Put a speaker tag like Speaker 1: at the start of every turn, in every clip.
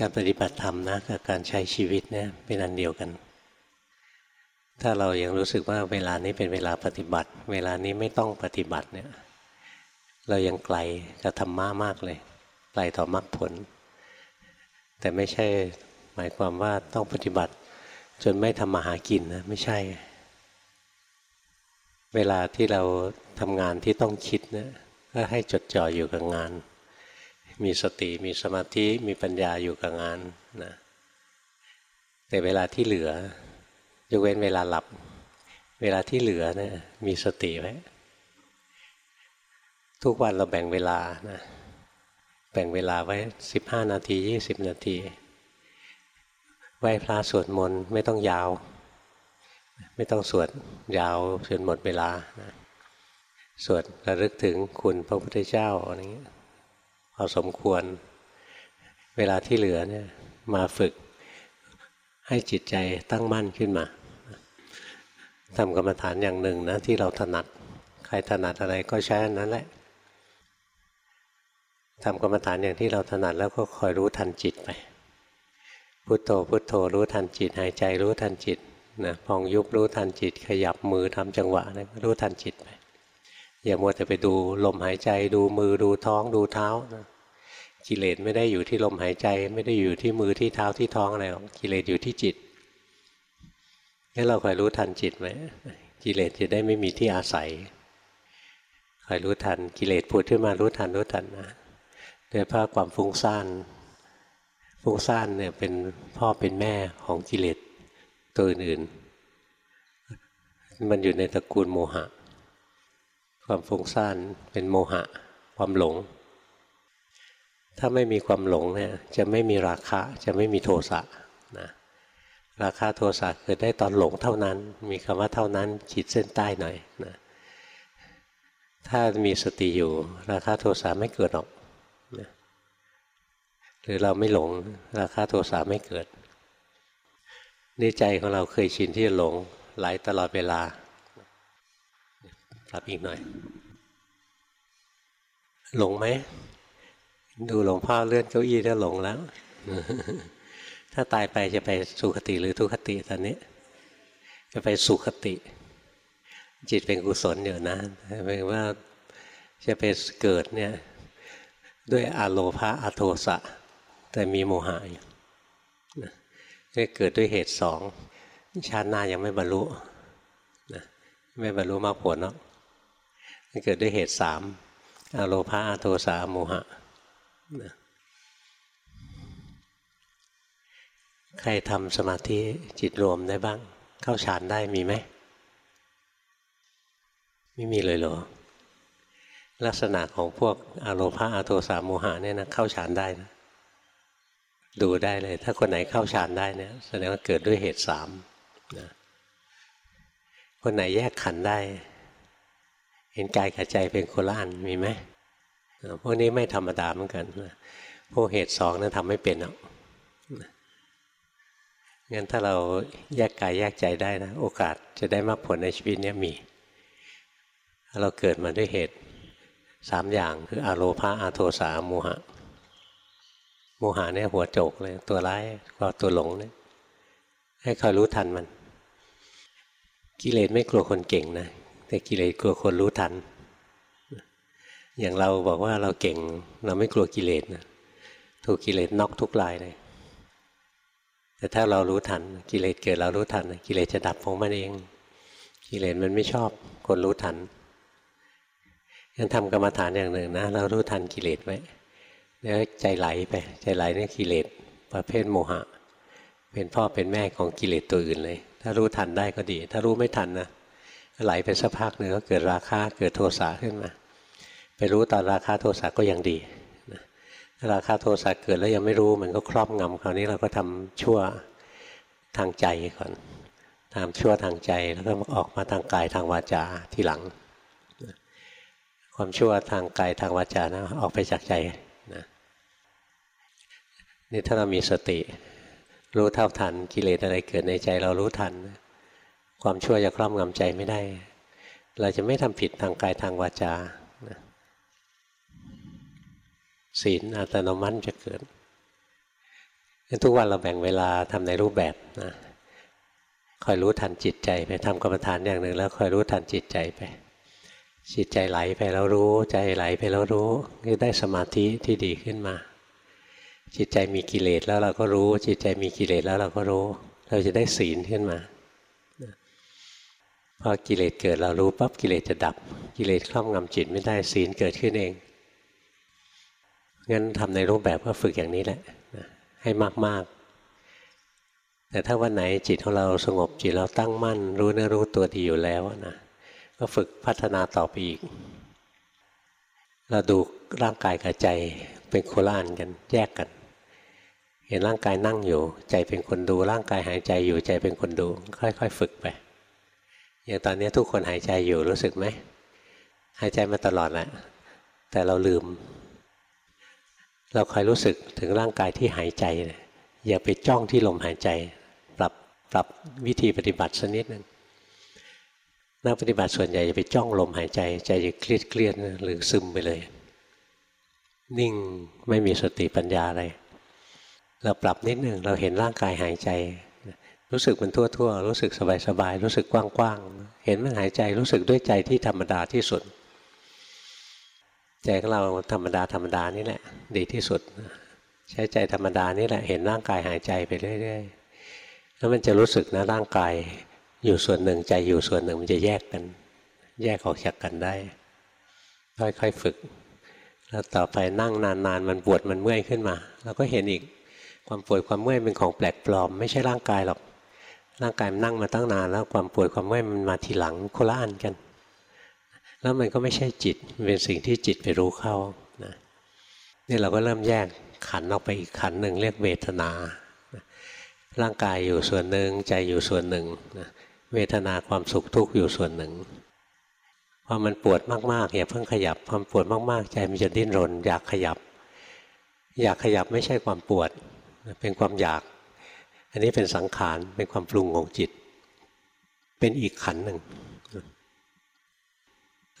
Speaker 1: การปฏิบัติธรรมนะกับการใช้ชีวิตเนี่ยเป็นอันเดียวกัน ถ้าเรายังรู้สึกว่าเวลานี้เป็นเวลาปฏิบัติ เวลานี้ไม่ต้องปฏิบัติเนี่ยเรายังไกลกับธรรมะมากเลย ไกลต่อมรรคผล แต่ไม่ใช่หมายความว่าต้องปฏิบัติ จนไม่ทำมาหากินนะไม่ใช่ เวลาที่เราทำงานที่ต้องคิดเนี่ยก็ให้จดจ่ออยู่กับงาน มีสติมีสมาธิมีปัญญาอยู่กับงานนะแต่เวลาที่เหลือยกเว้นเวลาหลับ เวลาที่เหลือเนะี่ยมีสติไว้ทุกวันเราแบ่งเวลานะแบ่งเวลาไว้สิบห้านาทียี่สิบนาทีไหว้พระสวดมนต์ไม่ต้องยาว ไม่ต้องสวดยาวจนหมดเวลานะสวดระลึกถึงคุณพระพุทธเจ้าอะไรเงี้ย พอสมควร เวลาที่เหลือเนี่ยมาฝึกให้จิตใจตั้งมั่นขึ้นมาทำกรรมฐานอย่างหนึ่งนะที่เราถนัด ใครถนัดอะไรก็ใช้อนั้นแหละทำกรรมฐานอย่างที่เราถนัดแล้วก็คอยรู้ทันจิตไป พุโทโธพุโทโธรู้ทันจิต หายใจรู้ทันจิตนะพองยุบรู้ทันจิต ขยับมือทำจังหวะนะรู้ทันจิตไป อย่ามัวแต่ไปดูลมหายใจดูมือดูท้องดูเท้านะกิเลสไม่ได้อยู่ที่ลมหายใจ ไม่ได้อยู่ที่มือที่เท้าที่ท้องอะไรหรอกกิเลสอยู่ที่จิตงั้นเราคอยรู้ทันจิตไหมกิเลสจะได้ไม่มีที่อาศัยคอยรู้ทันกิเลสพูดขึ้นมารู้ทันรู้ทันนะโดยเพราะความฟุ้งซ่านฟุ้งซ่านเนี่ยเป็นพ่อเป็นแม่ของกิเลสตัวอื่น มันอยู่ในตระกูลโมหะ ความฟุ้งซ่านเป็นโมหะ ความหลง ถ้าไม่มีความหลงเนี่ยจะไม่มีราคะจะไม่มีโทสะนะราคะโทสะเกิดได้ตอนหลงเท่านั้น มีคำว่าเท่านั้นขีดเส้นใต้หน่อยนะถ้ามีสติอยู่ ราคะโทสะไม่เกิดหรอกนะหรือเราไม่หลง ราคะโทสะไม่เกิดนี่ใจของเราเคยชินที่จะหลงไหลตลอดเวลา รับอีกหน่อย หลงไหม ดูหลวงพ่อเลื่อนเก้าอี้แล้วหลงแล้ว ถ้าตายไปจะไปสุขติหรือทุคติตอนนี้ จะไปสุขติ จิตเป็นกุศลอยู่นะแปลว่าจะไปเกิดเนี่ย ด้วยอโลภะอโทสะ แต่มีโมหะอยู่เกิดด้วยเหตุสองชาติหน้ายังไม่บรรลุไม่บรรลุมรรคผลเนาะ เกิดด้วยเหตุสามอโลภาโทสะโมหะ ใครทำสมาธิจิตรวมได้บ้าง เข้าฌานได้มีไหม ไม่มีเลยเหรอ ลักษณะของพวกอโลภาอโทสะโมหะเนี่ยนะเข้าฌานได้นะดูได้เลย ถ้าคนไหนเข้าฌานได้เนี่ยแสดงว่าเกิดด้วยเหตุสามนะคนไหนแยกขันได้ เห็นกายกับใจเป็นโคละอันมีไหมพวกนี้ไม่ธรรมดาเหมือนกันพวกเหตุสองนั้นทำไม่เป็นหรอกงั้นถ้าเราแยกกายแยกใจได้นะ โอกาสจะได้มากผลในชีวิตนี้มี เราเกิดมาด้วยเหตุสามอย่างคืออโลภาอาโทสาโมหะ โมหะเนี่ยหัวโจกเลย ตัวร้ายก็ตัวหลงเนี่ยให้คอยรู้ทันมัน กิเลสไม่กลัวคนเก่งนะ แต่กิเลสกลัวคนรู้ทัน อย่างเราบอกว่าเราเก่ง เราไม่กลัวกิเลสนะถูกกิเลสนอกทุกลายเลย แต่ถ้าเรารู้ทัน กิเลสเกิดเรารู้ทัน กิเลสจะดับของมันเอง กิเลสมันไม่ชอบคนรู้ทันยังทำกรรมฐานอย่างหนึ่งนะ เรารู้ทันกิเลสไว้แล้วใจไหลไปใจไหลนี่กิเลสประเภทโมหะ เป็นพ่อเป็นแม่ของกิเลสตัวอื่นเลย ถ้ารู้ทันได้ก็ดี ถ้ารู้ไม่ทันนะ ไหลไปสักพักหนึ่งก็เกิดราคะเกิดโทสะขึ้นมา ไปรู้ตอนราคะโทสะก็ยังดีราคะโทสะเกิดแล้วยังไม่รู้มันก็ครอบงำคราวนี้เราก็ทำชั่วทางใจก่อนทำชั่วทางใจแล้วก็ออกมาทางกายทางวาจาทีหลัง ความชั่วทางกายทางวาจานะออกไปจากใจนะนี่ถ้าเรามีสติ รู้เท่าทันกิเลสอะไรเกิดในใจเรารู้ทันนะ ความชั่วจะครอบงำใจไม่ได้ เราจะไม่ทำผิดทางกายทางวาจาศีลอัตโนมัติจะเกิดทุกวันเราแบ่งเวลาทำในรูปแบบนะคอยรู้ทันจิตใจไปทำกรรมฐานอย่างหนึ่ง แล้วคอยรู้ทันจิตใจไป จิตใจไหลไปแล้วรู้ใจไหลไปแล้วรู้ก็ได้สมาธิที่ดีขึ้นมา จิตใจมีกิเลสแล้วเราก็รู้ จิตใจมีกิเลสแล้วเราก็รู้ เราจะได้ศีลขึ้นมา พอกิเลสเกิดเรารู้ปั๊บกิเลสจะดับ กิเลสครอบงำจิตไม่ได้ศีลเกิดขึ้นเองงั้นทำในรูปแบบก็ฝึกอย่างนี้แหละให้มากๆ แต่ถ้าวันไหนจิตของเราสงบจิตเราตั้งมั่น รู้เนื้อรู้ตัวดีอยู่แล้วนะก็ฝึกพัฒนาต่อไปอีก เราดูร่างกายกับใจเป็นโคล่านกันแยกกัน เห็นร่างกายนั่งอยู่ ใจเป็นคนดูร่างกายหายใจอยู่ใจเป็นคนดู ค่อย ๆ ฝึกไป อย่างตอนนี้ทุกคนหายใจอยู่รู้สึกไหมหายใจมาตลอดแหละแต่เราลืม เราคอยรู้สึกถึงร่างกายที่หายใจ อย่าไปจ้องที่ลมหายใจ ปรับปรับวิธีปฏิบัติสักนิดนึงนักปฏิบัติส่วนใหญ่จะไปจ้องลมหายใจ ใจจะเครียดเครียดหรือซึมไปเลย นิ่งไม่มีสติปัญญาอะไร เราปรับนิดนึงเราเห็นร่างกายหายใจ รู้สึกมันทั่วๆ รู้สึกสบายๆ รู้สึกกว้างๆ เห็นมันหายใจรู้สึกด้วยใจที่ธรรมดาที่สุด ใจของเราธรรมดาธรรมดานี่แหละ ดีที่สุด ใช้ใจธรรมดานี่แหละเห็นร่างกายหายใจไปเรื่อยๆ แล้วมันจะรู้สึกนะร่างกายอยู่ส่วนหนึ่งใจอยู่ส่วนหนึ่งมันจะแยกกัน แยกออกจากกันได้ ค่อยๆฝึก แล้วต่อไปนั่งนานๆ มันปวดมันเมื่อยขึ้นมาเราก็เห็นอีกความปวดความเมื่อยเป็นของแปลกปลอม ไม่ใช่ร่างกายหรอก ร่างกายมันนั่งมาตั้งนานแล้วความปวดความเมื่อยมันมาทีหลังโคละอันกัน แล้วมันก็ไม่ใช่จิตเป็นสิ่งที่จิตไปรู้เข้านะนี่เราก็เริ่มแยกขันออกไปอีกขันหนึ่งเรียกเวทนาร่างกายอยู่ส่วนหนึ่งใจอยู่ส่วนหนึ่งนะเวทนาความสุขทุกข์อยู่ส่วนหนึ่งพอมันปวดมากๆอย่าเพิ่งขยับพอปวดมากๆ ใจมันจะดิ้นรน อยากขยับ อยากขยับไม่ใช่ความปวด เป็นความอยาก อันนี้เป็นสังขารเป็นความปรุงของจิต เป็นอีกขันหนึ่ง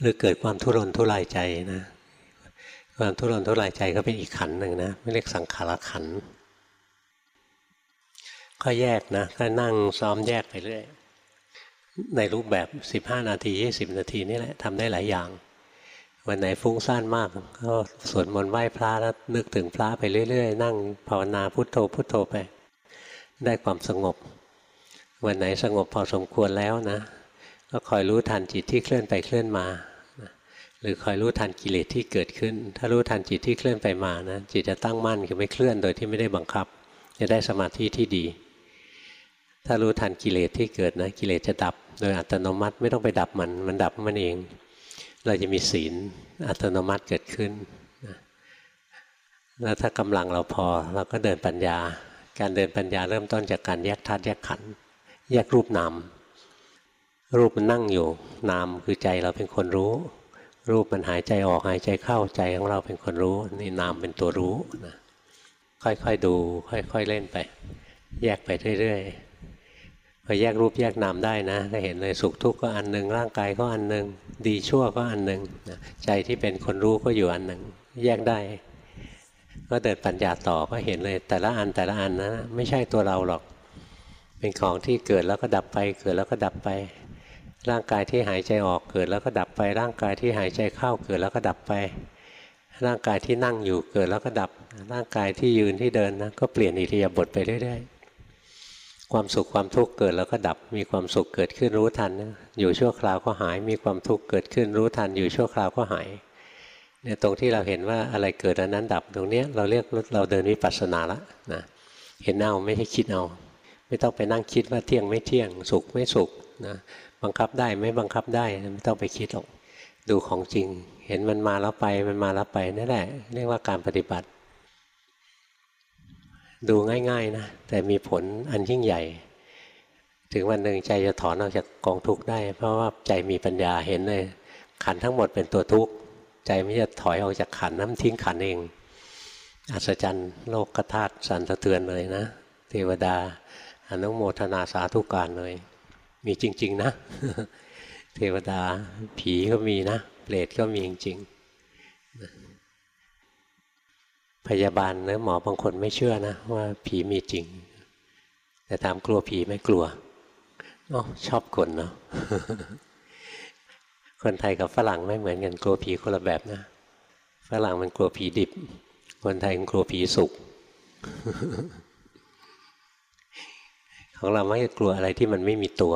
Speaker 1: หรือเกิดความทุรนทุรายใจนะ ความทุรนทุรายใจก็เป็นอีกขันหนึ่งนะไม่เรียกสังขารขันก็แยกนะก็นั่งซ้อมแยกไปเรื่อยในรูปแบบ 15 นาที 20 นาทีนี่แหละทำได้หลายอย่าง วันไหนฟุ้งซ่านมาก ก็สวดมนต์ไหว้พระแล้วนึกถึงพระไปเรื่อย ๆ นั่งภาวนาพุทโธพุทโธไป ได้ความสงบ วันไหนสงบพอสมควรแล้วนะ ก็คอยรู้ทันจิตที่เคลื่อนไปเคลื่อนมาหรือคอยรู้ทันกิเลสที่เกิดขึ้น ถ้ารู้ทันจิตที่เคลื่อนไปมานะจิตจะตั้งมั่นคือไม่เคลื่อนโดยที่ไม่ได้บังคับ จะได้สมาธิที่ดี ถ้ารู้ทันกิเลสที่เกิดนะกิเลสจะดับ โดยอัตโนมัติไม่ต้องไปดับมัน มันดับมันเอง เราจะมีศีลอัตโนมัติเกิดขึ้นแล้วถ้ากำลังเราพอเราก็เดินปัญญา การเดินปัญญาเริ่มต้นจากการแยกธาตุแยกขันธ์แยกรูปนามรูปมันนั่งอยู่ นามคือใจเราเป็นคนรู้ รูปมันหายใจออกหายใจเข้าใจของเราเป็นคนรู้นี่นามเป็นตัวรู้นะค่อยๆดูค่อยๆเล่นไป แยกไปเรื่อยๆพอแยกรูปแยกนามได้นะจะเห็นเลยสุขทุกข์ก็อันหนึ่งร่างกายก็อันหนึ่งดีชั่วก็อันหนึ่งใจที่เป็นคนรู้ก็อยู่อันหนึ่งแยกได้ ก็เดินปัญญาต่อก็เห็นเลย แต่ละอันแต่ละอันนะ ไม่ใช่ตัวเราหรอก เป็นของที่เกิดแล้วก็ดับไป เกิดแล้วก็ดับไป ร่างกายที่หายใจออกเกิดแล้วก็ดับไป ร่างกายที่หายใจเข้าเกิดแล้วก็ดับไป ร่างกายที่นั่งอยู่เกิดแล้วก็ดับ ร่างกายที่ยืนที่เดินนะก็เปลี่ยนอิริยาบถไปเรื่อยๆความสุขความทุกข์เกิดแล้วก็ดับ มีความสุขเกิดขึ้นรู้ทันอยู่ชั่วคราวก็หาย มีความทุกข์เกิดขึ้นรู้ทัน อยู่ชั่วคราวก็หาย เนี่ยตรงที่เราเห็นว่าอะไรเกิดอันนั้นดับตรงเนี้ยเราเรียกเราเดินวิปัสสนาละนะเห็นเอาไม่ใช่คิดเอา ไม่ต้องไปนั่งคิดว่าเที่ยงไม่เที่ยงสุขไม่สุขนะบังคับได้ไม่บังคับได้ไม่ต้องไปคิดหรอกดูของจริง เห็นมันมาแล้วไปมันมาแล้วไปนั่นแหละ เรียกว่าการปฏิบัติ ดูง่ายๆนะแต่มีผลอันยิ่งใหญ่ ถึงวันหนึ่งใจจะถอนออกจากกองทุกข์ได้ เพราะว่าใจมีปัญญาเห็นเลยขันทั้งหมดเป็นตัวทุกข์ ใจไม่จะถอยออกจากขันน้ำทิ้งขันเอง อัศจรรย์โลกธาตุสั่นสะเทือนเลยนะ เทวดาอนุโมทนาสาธุการเลย มีจริง ๆ นะ เทวดาผีก็มีนะ เปรตก็มีจริงพยาบาลเนื้อหมอบางคนไม่เชื่อนะ ว่าผีมีจริง แต่ถามกลัวผีไม่กลัวอ๋อชอบคนเนาะ คนไทยกับฝรั่งไม่เหมือนกันกลัวผีคนละแบบนะฝรั่งมันกลัวผีดิบ คนไทยมันกลัวผีสุกของเราไม่กลัวอะไรที่มันไม่มีตัว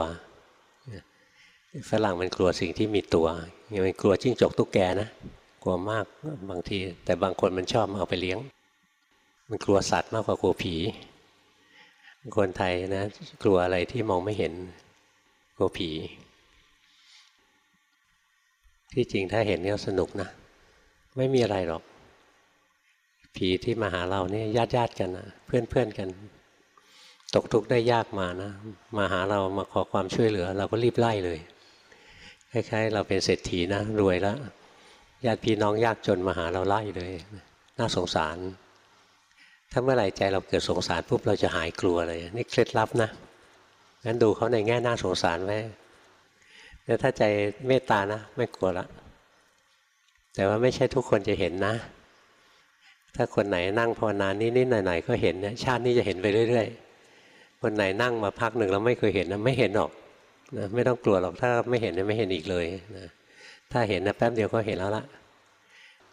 Speaker 1: ฝรั่งมันกลัวสิ่งที่มีตัวอย่างมันกลัวจิ้งจกตุ๊กแกนะกลัวมากบางที แต่บางคนมันชอบเอาไปเลี้ยง มันกลัวสัตว์มากกว่ากลัวผี คนไทยนะ กลัวอะไรที่มองไม่เห็น กลัวผี ที่จริงถ้าเห็นก็สนุกนะ ไม่มีอะไรหรอก ผีที่มาหาเราเนี่ยญาติญาติกันนะเพื่อนเพื่อนกัน ตกทุกข์ได้ยากมานะ มาหาเรามาขอความช่วยเหลือ เราก็รีบไล่เลยคล้ายๆเราเป็นเศรษฐีนะ รวยแล้วญาติพี่น้องยากจนมาหาเราไล่เลย น่าสงสาร ถ้าเมื่อไหร่ใจเราเกิดสงสารปุ๊บเราจะหายกลัวเลย นี่เคล็ดลับนะงั้นดูเขาในแง่น่าสงสารไว้ แต่ถ้าใจเมตตานะ ไม่กลัวละ แต่ว่าไม่ใช่ทุกคนจะเห็นนะ ถ้าคนไหนนั่งภาวนานิดๆหน่อยๆก็เห็นเนี่ยชาตินี้จะเห็นไปเรื่อย ๆ คนไหนนั่งมาพักหนึ่งแล้วไม่เคยเห็นนะไม่เห็นหรอกนะไม่ต้องกลัวหรอกถ้าไม่เห็นไม่เห็นอีกเลยนะถ้าเห็นนะแป๊บเดียวก็เห็นแล้วละ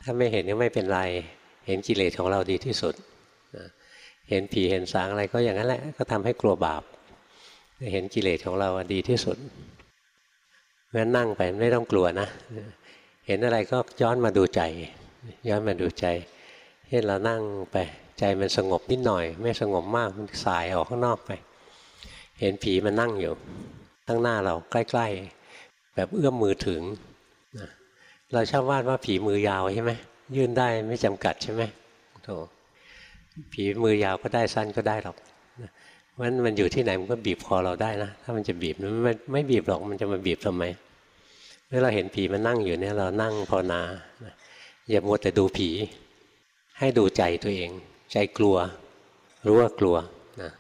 Speaker 1: ถ้าไม่เห็นก็ไม่เป็นไร เห็นกิเลสของเราดีที่สุดนะเห็นผีเห็นสางอะไรก็อย่างนั้นแหละ ก็ทำให้กลัวบาป เห็นกิเลสของเราดีที่สุด เพราะนั่งไปไม่ต้องกลัวนะ เห็นอะไรก็ย้อนมาดูใจ ย้อนมาดูใจเห็นเรานั่งไปใจมันสงบนิดหน่อย ไม่สงบมากมันสายออกข้างนอกไป เห็นผีมันนั่งอยู่ข้างหน้าเราใกล้ๆ แบบเอื้อมมือถึง เราชอบวาดว่าผีมือยาวใช่ไหมยื่นได้ไม่จำกัดใช่ไหมโถผีมือยาวก็ได้สั้นก็ได้หรอก เพราะฉะนั้นมันอยู่ที่ไหนมันก็บีบคอเราได้นะ ถ้ามันจะบีบมันไม่ไม่บีบหรอกมันจะมาบีบทำไมเมื่อเราเห็นผีมันนั่งอยู่เนี่ยเรานั่งภาวนาอย่ามัวแต่ดูผี ให้ดูใจตัวเอง ใจกลัว รู้ว่ากลัวนะ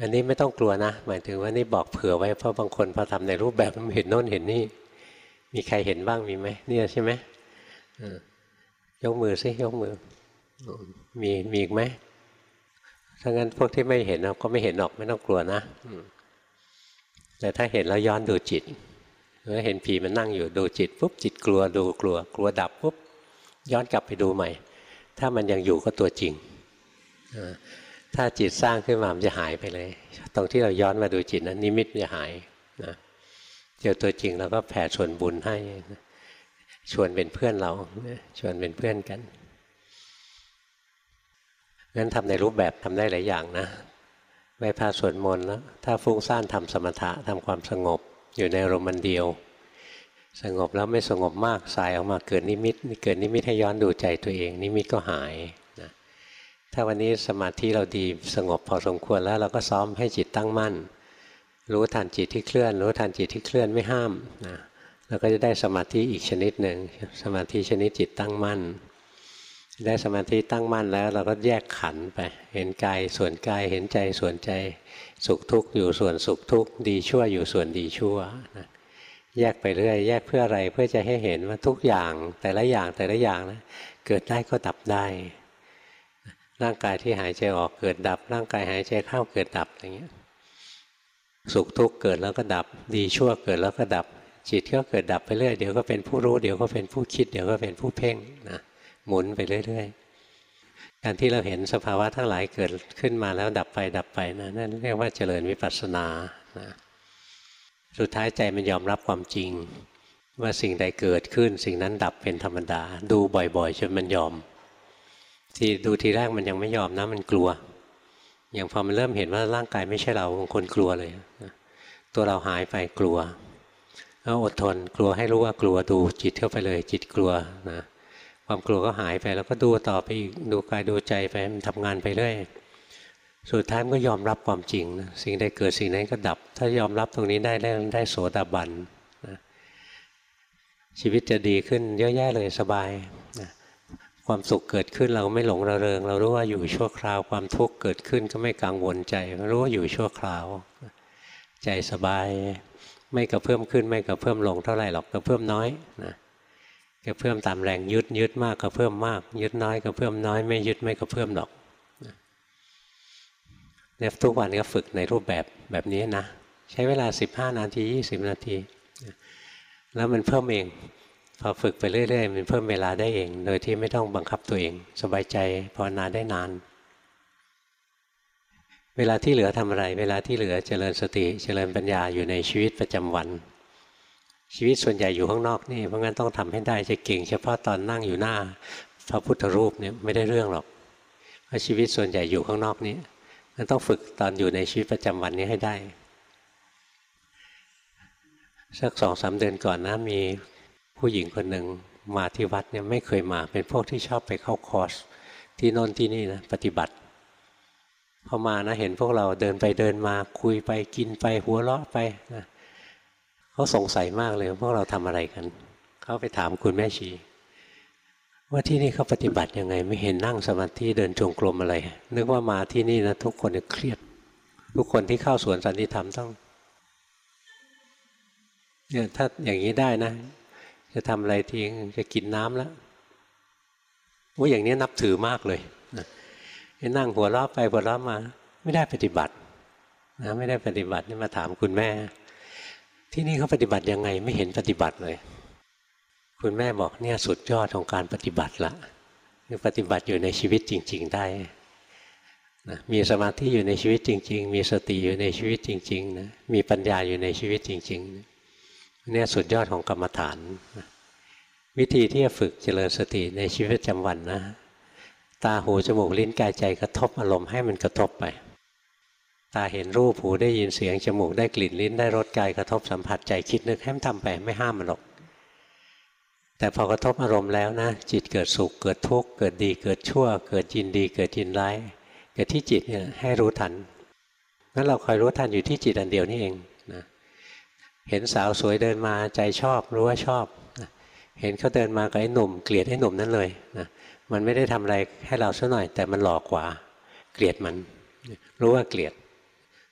Speaker 1: อันนี้ไม่ต้องกลัวนะ หมายถึงว่านี่บอกเผื่อไว้เพราะบางคนพอทำในรูปแบบมันเห็นโน่นเห็นนี่ มีใครเห็นบ้างมีไหมเนี่ยใช่ไหมยกมือสิยกมือ มีมีอีกไหม ถ้างั้นพวกที่ไม่เห็นก็ไม่เห็นหรอกไม่ต้องกลัวนะแต่ถ้าเห็นแล้วย้อนดูจิตเมื่อเห็นผีมันนั่งอยู่ดูจิตปุ๊บจิตกลัวดูกลัว กลัวดับปุ๊บย้อนกลับไปดูใหม่ ถ้ามันยังอยู่ก็ตัวจริงถ้าจิตสร้างขึ้นมามันจะหายไปเลย ตรงที่เราย้อนมาดูจิตนั้นนิมิตจะหายนะเจอตัวจริงเราก็แผ่ส่วนบุญให้ชวนเป็นเพื่อนเราชวนเป็นเพื่อนกัน งั้นทำในรูปแบบทำได้หลายอย่างนะไหว้พระสวดมนต์แล้วถ้าฟุ้งซ่านทำสมถะทำความสงบอยู่ในรมันเดียว สงบแล้วไม่สงบมากสายออกมาเกิดนิมิตเกิดนิมิตให้ย้อนดูใจตัวเอง นิมิตก็หายนะถ้าวันนี้สมาธิเราดีสงบพอสมควรแล้วเราก็ซ้อมให้จิตตั้งมั่น รู้ทันจิตที่เคลื่อน รู้ทันจิตที่เคลื่อนไม่ห้ามนะเราก็จะได้สมาธิอีกชนิดหนึ่งสมาธิชนิดจิตตั้งมั่น ได้สมาธิตั้งมั่นแล้ว เราก็แยกขันไป เห็นกายส่วนกายเห็นใจส่วนใจสุขทุกข์อยู่ส่วนสุขทุกข์ดีชั่วอยู่ส่วนดีชั่วนะแยกไปเรื่อยแยกเพื่ออะไรเพื่อจะให้เห็นว่าทุกอย่างแต่ละอย่างแต่ละอย่างนะเกิดได้ก็ดับได้ ร่างกายที่หายใจออกเกิดดับ ร่างกายหายใจเข้าเกิดดับอย่างเงี้ยสุขทุกข์เกิดแล้วก็ดับ ดีชั่วเกิดแล้วก็ดับ จิตก็เกิดดับไปเรื่อยเดี๋ยวก็เป็นผู้รู้เดี๋ยวก็เป็นผู้คิด เดี๋ยวก็เป็นผู้เพ่งนะ หมุนไปเรื่อยๆ การที่เราเห็นสภาวะทั้งหลายเกิดขึ้นมาแล้วดับไปดับไปนะนั่นเรียกว่าเจริญวิปัสสนานะสุดท้ายใจมันยอมรับความจริง ว่าสิ่งใดเกิดขึ้น สิ่งนั้นดับเป็นธรรมดา ดูบ่อยๆจนมันยอม ที่ดูทีแรกมันยังไม่ยอมนะมันกลัว อย่างพอมันเริ่มเห็นว่าร่างกายไม่ใช่เราบางคนกลัวเลยตัวเราหายไปกลัวแล้วอดทนกลัวให้รู้ว่ากลัวดูจิตเข้าไปเลย จิตกลัวนะ ความกลัวก็หายไปแล้วก็ดูต่อไปอีกดูกายดูใจไปมันทำงานไปเรื่อยสุดท้ายมันก็ยอมรับความจริงนะสิ่งใดเกิดสิ่งนั้นก็ดับ ถ้ายอมรับตรงนี้ได้ได้ได้โสดาบันนะชีวิตจะดีขึ้นเยอะแยะเลยสบายนะความสุขเกิดขึ้นเราไม่หลงระเริง เรารู้ว่าอยู่ชั่วคราว ความทุกข์เกิดขึ้นก็ไม่กังวลใจรู้ว่าอยู่ชั่วคราว ใจสบาย ไม่กระเพิ่มขึ้นไม่กระเพิ่มลงเท่าไหร่หรอกกระเพิ่มน้อยนะ กระเพื่มตามแรงยึดยึดมากกระเพื่มมาก ยึดน้อยกระเพื่มน้อย ไม่ยึดไม่กระเพื่มหรอกเนี่ยทุกวันก็ฝึกในรูปแบบแบบนี้นะ ใช้เวลา 15 นาที 20 นาที แล้วมันเพิ่มเอง พอฝึกไปเรื่อยๆ มันเพิ่มเวลาได้เอง โดยที่ไม่ต้องบังคับตัวเอง สบายใจภาวนาได้นาน เวลาที่เหลือทำอะไร เวลาที่เหลือเจริญสติ เจริญปัญญาอยู่ในชีวิตประจำวัน ชีวิตส่วนใหญ่อยู่ข้างนอกนี่เพราะงั้นต้องทำให้ได้จะเก่ง เฉพาะตอนนั่งอยู่หน้า พระพุทธรูปเนี่ยไม่ได้เรื่องหรอกเพราะชีวิตส่วนใหญ่อยู่ข้างนอกนี้มันต้องฝึกตอนอยู่ในชีวิตประจำวันนี้ให้ได้ สักสองสาเดือนก่อนนะมีผู้หญิงคนหนึ่งมาที่วัดเนี่ยไม่เคยมา เป็นพวกที่ชอบไปเข้าคอร์สที่โน่นที่นี่นะปฏิบัติพอมานะเห็นพวกเราเดินไปเดินมาคุยไปกินไปหัวเราะไปนะ เขาสงสัยมากเลยพวกเราทำอะไรกัน เขาไปถามคุณแม่ชี ว่าที่นี่เขาปฏิบัติยังไง ไม่เห็นนั่งสมาธิเดินจงกรมอะไร นึกว่ามาที่นี่นะทุกคนเครียด ทุกคนที่เข้าสวนสันติธรรมต้องเนี่ยถ้าอย่างนี้ได้นะ จะทำอะไรทีจะกินน้ำแล้วว่าอย่างนี้นับถือมากเลยนะนั่งหัวเราะไปหัวเราะมา ไม่ได้ปฏิบัตินะไม่ได้ปฏิบัตินี่มาถามคุณแม่ ที่นี่เขาปฏิบัติยังไงไม่เห็นปฏิบัติเลย คุณแม่บอกเนี่ยสุดยอดของการปฏิบัติละคือปฏิบัติอยู่ในชีวิตจริง ๆ ได้นะมีสมาธิอยู่ในชีวิตจริง ๆ มีสติอยู่ในชีวิตจริงๆนะมีปัญญาอยู่ในชีวิตจริงๆเนี่ยสุดยอดของกรรมฐานวิธีที่จะฝึกเจริญสติในชีวิตประจำวันนะ ตาหูจมูกลิ้นกายใจกระทบอารมณ์ให้มันกระทบไป ตาเห็นรูปหูได้ยินเสียงจมูกได้กลิ่นลิ้นได้รสกายกระทบสัมผัสใจคิดนึกให้มันทำไปไม่ห้ามมันหรอกแต่พอกระทบอารมณ์แล้วนะจิตเกิดสุขเกิดทุกข์เกิดดีเกิดชั่ว เกิดยินดีเกิดยินร้ายเกิดที่จิตเนี่ยให้รู้ทันงั้นเราคอยรู้ทันอยู่ที่จิตอันเดียวนี่เองนะเห็นสาวสวยเดินมาใจชอบรู้ว่าชอบเห็นเขาเดินมากับไอ้หนุ่ม เกลียดไอ้หนุ่มนั่นเลยนะมันไม่ได้ทำอะไรให้เราซะหน่อย แต่มันหลอกกว่า เกลียดมัน รู้ว่าเกลียด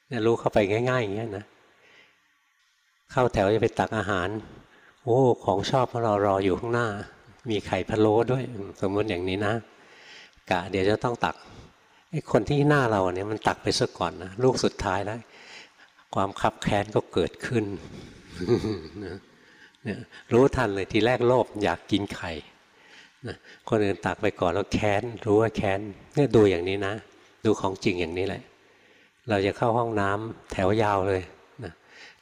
Speaker 1: เนี่ยรู้เข้าไปง่าย ๆ อย่างเงี้ยนะเข้าแถวจะไปตักอาหาร โอ้ ของชอบของเรารออยู่ข้างหน้า มีไข่พะโล้ด้วย สมมติอย่างนี้นะกะเดี๋ยวจะต้องตักไอ้คนที่หน้าเราเนี่ยมันตักไปซะก่อนนะลูกสุดท้ายแล้ว ความขับแค้นก็เกิดขึ้นรู้ทันเลยทีแรกโลภอยากกินไข่คนอื่นตักไปก่อนแล้วแค้นรู้ว่าแค้นเนี่ยดูอย่างนี้นะ ดูของจริงอย่างนี้แหละ เราจะเข้าห้องน้ำแถวยาวเลยนะ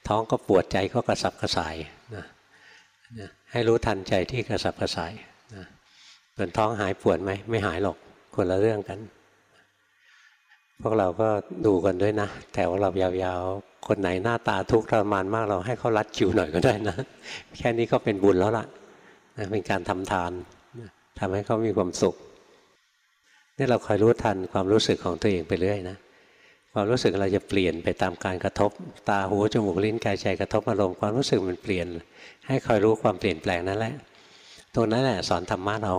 Speaker 1: ท้องก็ปวดใจก็กระสับกระส่ายนะนะให้รู้ทันใจที่กระสับกระส่ายนะส่วนท้องหายปวดไหมไม่หายหรอกคนละเรื่องกัน พวกเราก็ดูกันด้วยนะแถวเรายาวๆ คนไหนหน้าตาทุกข์ทรมานมากเราให้เขารัดคิวหน่อยก็ได้นะ แค่นี้ก็เป็นบุญแล้วล่ะเป็นการทำทานทำให้เขามีความสุขนี่เราคอยรู้ทันความรู้สึกของตัวเองไปเรื่อยนะ ความรู้สึกเราจะเปลี่ยนไปตามการกระทบ ตาหูจมูกลิ้นกายใจกระทบอารมณ์ความรู้สึกมันเปลี่ยน ให้คอยรู้ความเปลี่ยนแปลงนั่นแหละตรงนั้นแหละสอนธรรมะเรา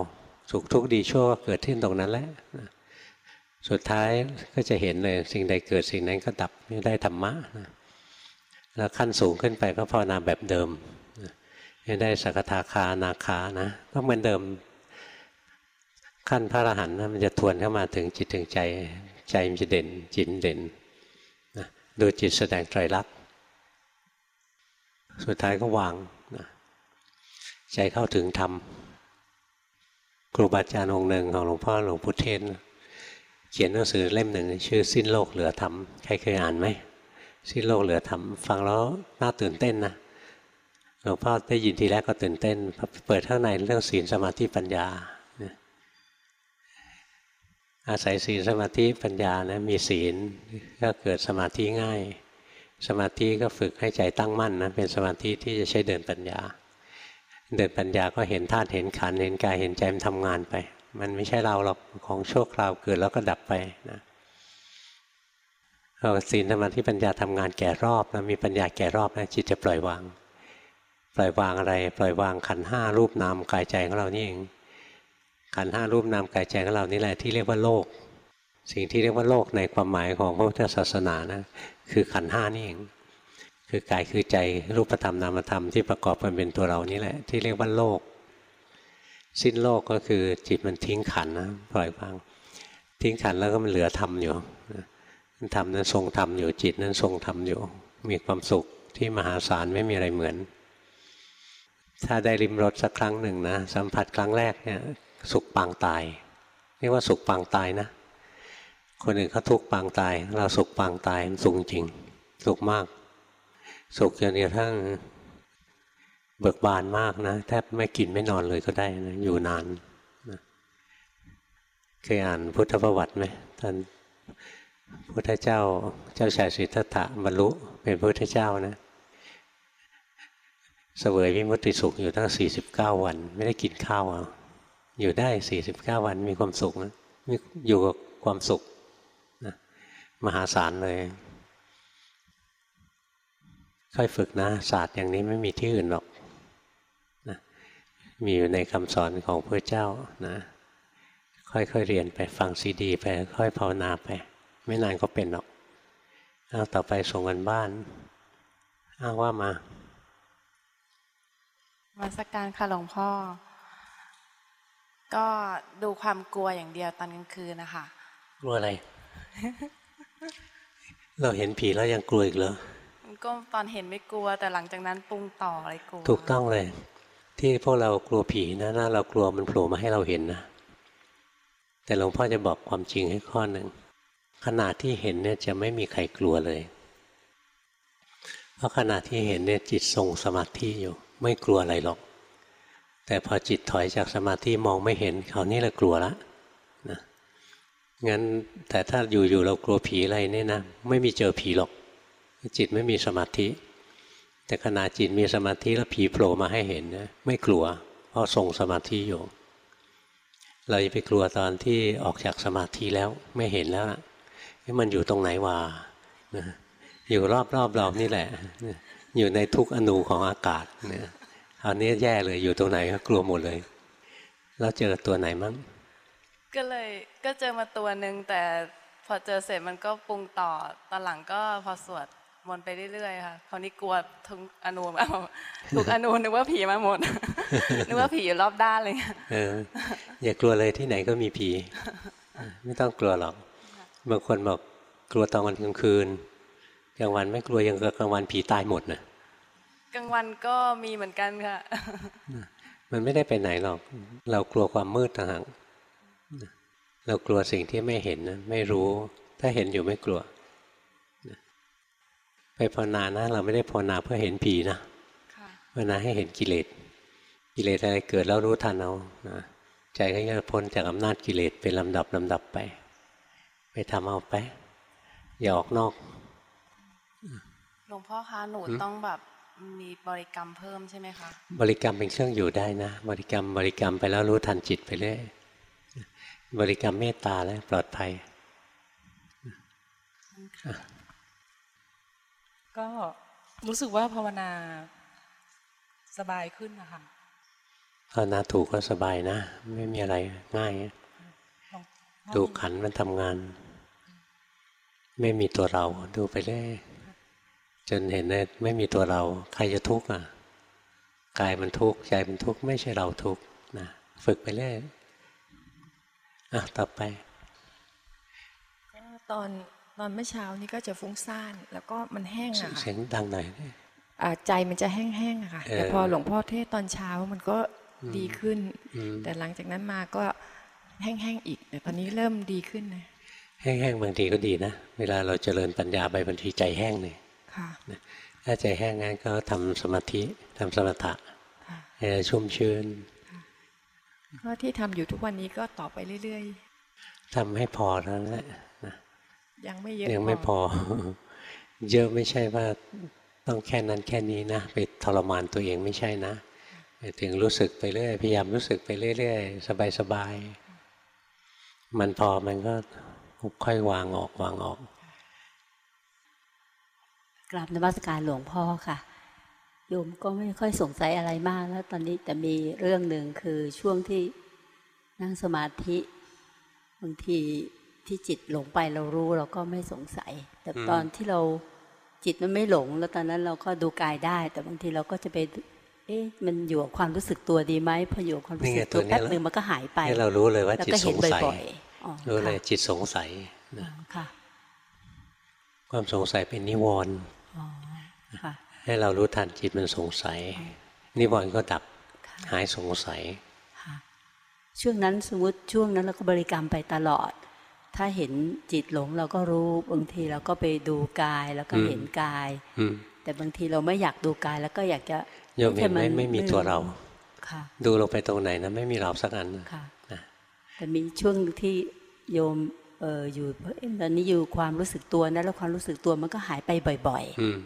Speaker 1: สุขทุกข์ดีชั่วเกิดขึ้นตรงนั้นแหละสุดท้ายก็จะเห็นเลยสิ่งใดเกิดสิ่งนั้นก็ดับไม่ได้ธรรมะนะแล้วขั้นสูงขึ้นไปก็ภาวนาแบบเดิมจะได้สักทาคานาคานะก็เหมือนเดิมขั้นพระอรหันต์มันจะทวนเข้ามาถึงจิตถึงใจ ใจมันจะเด่นจิตเด่นนะดูจิตแสดงไตรลักษณ์สุดท้ายก็วางนะใจเข้าถึงธรรมครูบาอาจารย์องค์หนึ่งของหลวงพ่อหลวงพุทเทศเขียนหนังสือเล่มหนึ่ง ชื่อสิ้นโลกเหลือธรรมใครเคยอ่านไหมสิ้นโลกเหลือธรรมฟังแล้วน่าตื่นเต้นนะหลวงพ่อได้ยินทีแรกก็ตื่นเต้นเปิดข้างในเรื่องศีลสมาธิปัญญา อาศัยศีลสมาธิปัญญานะมีศีลก็เกิดสมาธิง่าย สมาธิก็ฝึกให้ใจตั้งมั่นนะเป็นสมาธิที่จะใช้เดินปัญญา เดินปัญญาก็เห็นธาตุเห็นขันเห็นกายเห็นใจมันทำงานไป มันไม่ใช่เราหรอกของชั่วคราวเกิดแล้วก็ดับไปนะเราศีลสมาธิปัญญาทำงานแก่รอบนะมีปัญญาแก่รอบนะจิตจะปล่อยวาง ปล่อยวางอะไร ปล่อยวางขันห้ารูปนามกายใจของเรานี่เอง ขันห้ารูปนามกายใจของเรานี่แหละที่เรียกว่าโลก สิ่งที่เรียกว่าโลกในความหมายของพระพุทธศาสนานะคือขันห้านี่เองคือกายคือใจรูปธรรมนามธรรมที่ประกอบกันเป็นตัวเรานี่แหละ ที่เรียกว่าโลก สิ้นโลกก็คือจิตมันทิ้งขันนะปล่อยวางทิ้งขันแล้วก็มันเหลือธรรมอยู่นธรรมนั้นทรงธรรมอยู่จิตนั้นทรงธรรมอยู่ มีความสุขที่มหาศาลไม่มีอะไรเหมือน ถ้าได้ริมรสสักครั้งหนึ่งนะสัมผัสครั้งแรกเนี่ย สุขปางตายเรียกว่าสุขปางตายนะ คนอื่นเขาทุกข์ปางตาย เราสุขปางตายมันสุขจริง สุขมาก สุขจนกระทั่งเบิกบานมากนะแทบไม่กินไม่นอนเลยก็ได้นะอยู่นานนะเคยอ่านพุทธประวัติไหมท่านพุทธเจ้าเจ้าชายสิทธัตถะบรรลุเป็นพุทธเจ้านะเสวยวิมุตติสุขอยู่ตั้งสี่สิบเก้าวัน ไม่ได้กินข้าวเอา อยู่ได้สี่สิบเก้าวันมีความสุขนะอยู่กับความสุขนะมหาศาลเลย ค่อยฝึกนะศาสตร์อย่างนี้ไม่มีที่อื่นหรอกนะมีอยู่ในคำสอนของพระเจ้านะ ค่อยๆเรียนไปฟังซีดีไปค่อยภาวนาไป ไม่นานก็เป็นหรอกเอาต่อไปส่งกันบ้านอ้าว่ามา
Speaker 2: มาสกการค่ะหลวงพ่อ ก็ดูความกลัวอย่างเดียวตอนกลางคืนนะคะ
Speaker 1: กลัวอะไร เราเห็นผีแล้วยังกลัวอีกเหรอ
Speaker 2: มันก็ตอนเห็นไม่กลัว แต่หลังจากนั้นปรุงต่ออะไรกลัว
Speaker 1: ถูกต้องเลย ที่พวกเรากลัวผีนะนะเรากลัวมันโผล่มาให้เราเห็นนะแต่หลวงพ่อจะบอกความจริงให้ข้อหนึ่งขณะที่เห็นเนี่ยจะไม่มีใครกลัวเลย เพราะขณะที่เห็นเนี่ยจิตทรงสมาธิอยู่ ไม่กลัวอะไรหรอก แต่พอจิตถอยจากสมาธิมองไม่เห็นคราวนี้แหละกลัวละนะงั้นแต่ถ้าอยู่ๆเรากลัวผีอะไรเนี่ยนะไม่มีเจอผีหรอก จิตไม่มีสมาธิ แต่ขณะจิตมีสมาธิแล้วผีโผล่มาให้เห็นนะไม่กลัว เพราะทรงสมาธิอยู่ เราจะไปกลัวตอนที่ออกจากสมาธิแล้วไม่เห็นแล้วนะมันอยู่ตรงไหนวะนะอยู่รอบๆเรานี่แหละ อยู่ในทุกอนูของอากาศเนี่ย คราวนี้แย่เลยอยู่ตรงไหนก็กลัวหมดเลย แล้วเจอตัวไหนมั้ง
Speaker 2: ก็เลยก็เจอมาตัวหนึ่งแต่พอเจอเสร็จมันก็ปรุงต่อตอนหลังก็พอสวดมนต์ไปเรื่อยๆค่ะคราวนี้กลัวทุกอนูเอาทุกอนูนึกว่าผีมาหมดนึกว่าผีอยู่รอบด้านเลย
Speaker 1: เอออย่ากลัวเลยที่ไหนก็มีผี ไม่ต้องกลัวหรอกบางคนบอกกลัวตอนกลางคืนกลางวันไม่กลัวยังกลางวันผีตายหมดนะ
Speaker 2: กลางวันก็มีเหมือนกันค่ะ
Speaker 1: มันไม่ได้ไปไหนหรอก เรากลัวความมืดต่างหากเรากลัวสิ่งที่ไม่เห็นนะไม่รู้ ถ้าเห็นอยู่ไม่กลัว ไปภาวนานะ เราไม่ได้ภาวนาเพื่อเห็นผีนะ
Speaker 2: ค่ะ
Speaker 1: ภาวนาให้เห็นกิเลส กิเลสอะไรเกิดแล้วรู้ทันเอานะใจก็จะพ้นจากอำนาจกิเลสเป็นลำดับลำดับไป ไปทำเอาไปอย่าออกนอก
Speaker 2: หลวงพ่อคะหนูต้องแบบ มีบริกรรมเพิ่มใช่ไหมคะ
Speaker 1: บริกรรมเป็นเครื่องอยู่ได้นะ บริกรรมบริกรรมไปแล้วรู้ทันจิตไปเรื่อยบริกรรมเมตตาแล้วปลอดภัย
Speaker 3: ก็รู้สึกว่าภาวนาสบายขึ้นนะคะ
Speaker 1: ภาวนาถูกก็สบายนะ ไม่มีอะไรง่าย
Speaker 3: ลอง
Speaker 1: ดูขันธ์มันทำงาน ไม่มีตัวเราดูไปเรื่อย จนเห็นเลยไม่มีตัวเราใครจะทุกข์อะกายมันทุกข์ใจมันทุกข์ไม่ใช่เราทุกข์นะฝึกไปเรื่อยอะต่อไป
Speaker 4: ก็ตอนตอนเมื่อเช้านี้ก็จะฟุ้งซ่าน แล้วก็มันแห้งอะ
Speaker 1: เสี
Speaker 4: ค่ะ
Speaker 1: ยงดังหน่อย
Speaker 4: อ่าใจมันจะแห้งๆอะค่ะ
Speaker 1: เออ
Speaker 4: แต่พอหลวงพ่อเทศน์ตอนเช้ามันก็ดีขึ้น
Speaker 1: อืม
Speaker 4: แต่หลังจากนั้นมาก็แห้งๆอีก แต่ตอนนี้เริ่มดีขึ้นนะ
Speaker 1: แห้งๆบางทีก็ดีนะ เวลาเราเจริญปัญญาไปบางทีใจแห้งเลย
Speaker 4: ค่ะ
Speaker 1: ถ้าใจแห้งงั้นก็ทำสมาธิทำสมถะ
Speaker 4: ค่ะ
Speaker 1: ให้ชุ่มชื้น
Speaker 4: ก็ที่ทำอยู่ทุกวันนี้ก็ต่อไปเรื่อย
Speaker 1: ทำให้พอแล้วแหละนะ
Speaker 4: ๆยังไม่เยอะ
Speaker 1: ยังไม่พอ เยอะไม่ใช่ว่าต้องแค่นั้นแค่นี้นะไปทรมานตัวเองไม่ใช่นะหมายถึงรู้สึกไปเรื่อยพยายามรู้สึกไปเรื่อยๆสบายๆมันพอมันก็ค่อยวางออกวางออก
Speaker 5: กราบนมัสการหลวงพ่อค่ะโยมก็ไม่ค่อยสงสัยอะไรมากแล้วตอนนี้แต่มีเรื่องหนึ่งคือช่วงที่นั่งสมาธิบางทีที่จิตหลงไปเรารู้เราก็ไม่สงสัย แต่
Speaker 1: อืม
Speaker 5: ตอนที่เราจิตมันไม่หลง แล้วตอนนั้นเราก็ดูกายได้ แต่บางทีเราก็จะไปเอ๊ะมันอยู่กับความรู้สึกตัวดีไหมพออยู่กับความรู้
Speaker 1: นี่ไง
Speaker 5: สึกตัว
Speaker 1: ตัวเนี้ย
Speaker 5: แป๊บหนึ่งมันก็หายไป
Speaker 1: ให้เรารู้เลยว่า
Speaker 5: แล้ว
Speaker 1: จิต
Speaker 5: ก็
Speaker 1: ส
Speaker 5: เห็น
Speaker 1: งสัย
Speaker 5: บ่อยๆอ๋อ
Speaker 1: รู้เลย
Speaker 5: ค่ะ
Speaker 1: จิตสงสัย
Speaker 5: อ๋อ
Speaker 1: นะ
Speaker 5: ค่ะ
Speaker 1: ความสงสัยเป็นนิวรณ์
Speaker 5: อ๋อค่ะ
Speaker 1: ให้เรารู้ทันจิตมันสงสัย นิวรณ์ก็ดับ
Speaker 5: ค่ะ
Speaker 1: หายสงสัย
Speaker 5: ค่ะช่วงนั้นสมมติช่วงนั้นเราก็บริกรรมไปตลอด ถ้าเห็นจิตหลงเราก็รู้บางทีเราก็ไปดูกายแล้วก็
Speaker 1: อืม
Speaker 5: เห็นกาย
Speaker 1: อืม
Speaker 5: แต่บางทีเราไม่อยากดูกายแล้วก็อยากจะ
Speaker 1: โยมเห็นไหม
Speaker 5: แต่
Speaker 1: ไม่มีตัวเรา
Speaker 5: ค่ะ
Speaker 1: ดูลงไปตรงไหนนะไม่มีเราสักอัน
Speaker 5: ค่ะ
Speaker 1: นะ
Speaker 5: แต่มีช่วงที่โยม เอออยู่เพราะเอ๊ะตอนนี้อยู่ความรู้สึกตัวนะแล้วความรู้สึกตัวมันก็หายไปบ่อย
Speaker 1: อืม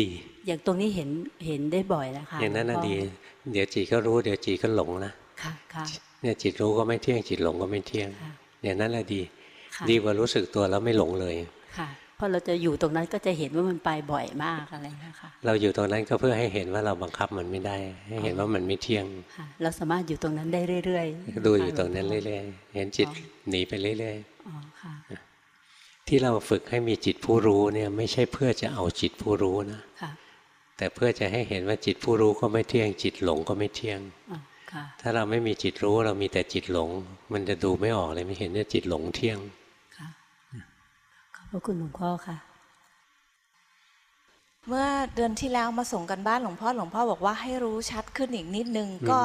Speaker 1: ดี
Speaker 5: ๆอย่างตรงนี้เห็นเห็นได้บ่อยนะคะ
Speaker 1: อย่างนั้นน่ะ
Speaker 5: หลวงพ่
Speaker 1: ดี เดี๋ยวจิตก็รู้เดี๋ยวจิตก็หลงนะ
Speaker 5: ค่ะค่ะ
Speaker 1: เนี่ยจิตรู้ก็ไม่เที่ยงจิตหลงก็ไม่เที่ยง
Speaker 5: ค่ะ
Speaker 1: อย่างนั้นแหละดี
Speaker 5: ค่ะ
Speaker 1: ดีกว่ารู้สึกตัวแล้วไม่หลงเลย
Speaker 5: ค่ะเพราะเราจะอยู่ตรงนั้นก็จะเห็นว่ามันไปบ่อยมากอะไรนะคะ
Speaker 1: เราอยู่ตรงนั้นก็เพื่อให้เห็นว่าเราบังคับมันไม่ได้ ให้เห็นว่ามันไม่เที่ยง
Speaker 5: ค่ะเราสามารถอยู่ตรงนั้นได้เรื่อยๆ
Speaker 1: ดูอยู่ตรงนั้น
Speaker 5: ค่ะ
Speaker 1: เรื่อยๆ เห็นจิตหนีไปเรื่อย
Speaker 5: อ๋อค่ะ
Speaker 1: ๆที่เราฝึกให้มีจิตผู้รู้เนี่ยไม่ใช่เพื่อจะเอาจิตผู้รู้นะ
Speaker 5: ค่ะ
Speaker 1: แต่เพื่อจะให้เห็นว่าจิตผู้รู้ก็ไม่เที่ยง จิตหลงก็ไม่เที่ยง
Speaker 5: อ๋อค่ะ
Speaker 1: ถ้าเราไม่มีจิตรู้เรามีแต่จิตหลง มันจะดูไม่ออกเลยไม่เห็นว่าจิตหลงเที่ยง
Speaker 5: ค่ะขอบพ ระคุณหลวงพ่อค่ะ
Speaker 6: เมื่อเดือนที่แล้วมาส่งกันบ้านหลวงพ่อหลวงพ่อบอกว่าให้รู้ชัดขึ้นอีกนิดนึงก็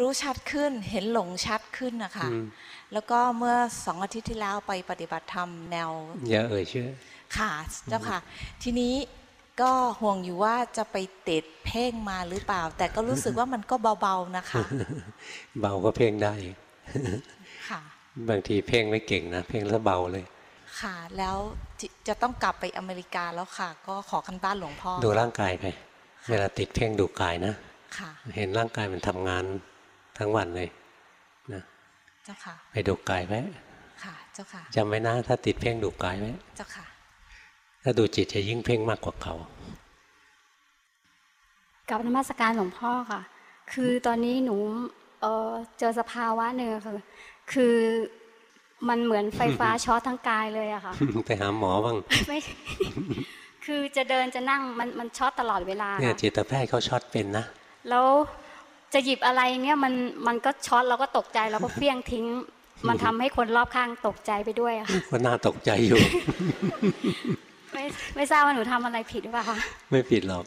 Speaker 6: รู้ชัดขึ้นเห็นหลงชัดขึ้นนะคะ
Speaker 1: อืม
Speaker 6: แล้วก็เมื่อสองอาทิตย์ที่แล้วไปปฏิบัติธรรมแนว
Speaker 1: อย่าเอ่ยชื่อ
Speaker 6: ขาเจ้าค่ะ ทีนี้ก็ห่วงอยู่ว่าจะไปติดเพ่งมาหรือเปล่า แต่ก็รู้สึกว่ามันก็เบาๆนะคะ
Speaker 1: เบาก็เพ่งได้
Speaker 6: ค่ะ
Speaker 1: บางทีเพ่งไม่เก่งนะ เพ่งแล้วเบาเลย
Speaker 6: ค่ะ แล้วจิจะต้องกลับไปอเมริกาแล้วค่ะ ก็ขอกันบ้านหลวงพ่อ
Speaker 1: ดูร่างกายไปเวลาติดเพ่งดูกายนะ
Speaker 6: ค่ะ
Speaker 1: เห็นร่างกายมันทำงานทั้งวันเลยนะ
Speaker 6: เจ้าค่ะ
Speaker 1: ไปดูกายไว้
Speaker 6: ค่ะ เจ้าค่ะ
Speaker 1: จำไว้นะ ถ้าติดเพ่งดูกายไว้
Speaker 6: เจ้าค่ะ
Speaker 1: ถ้าดูจิตจะยิ่งเพ่งมากกว่าเขา
Speaker 7: กับนมัสการหลวงพ่อค่ะ คือตอนนี้หนูเออเจอสภาวะหนึ่งค่ะคือ มันเหมือนไฟฟ้าช็อตทั้งกายเลยอะค่ะ
Speaker 1: ไปหาหมอบ้าง
Speaker 7: ไม่คือจะเดินจะนั่งมันมันช็อตตลอดเวลา
Speaker 1: เนี่ย
Speaker 7: ค่ะ
Speaker 1: จิตแพทย์เขาช็อตเป็นนะ
Speaker 7: แล้วจะหยิบอะไรเนี่ยมันมันก็ช็อตเราก็ตกใจเราก็เฟี้ยงทิ้ง มันทำให้คนรอบข้างตกใจไปด้วยอะค่ะ
Speaker 1: ก็น่าตกใจอยู่
Speaker 7: ไม่ไม่ทราบว่าหนูทำอะไรผิดหรือเปล่าคะ
Speaker 1: ไม่ผิดหรอก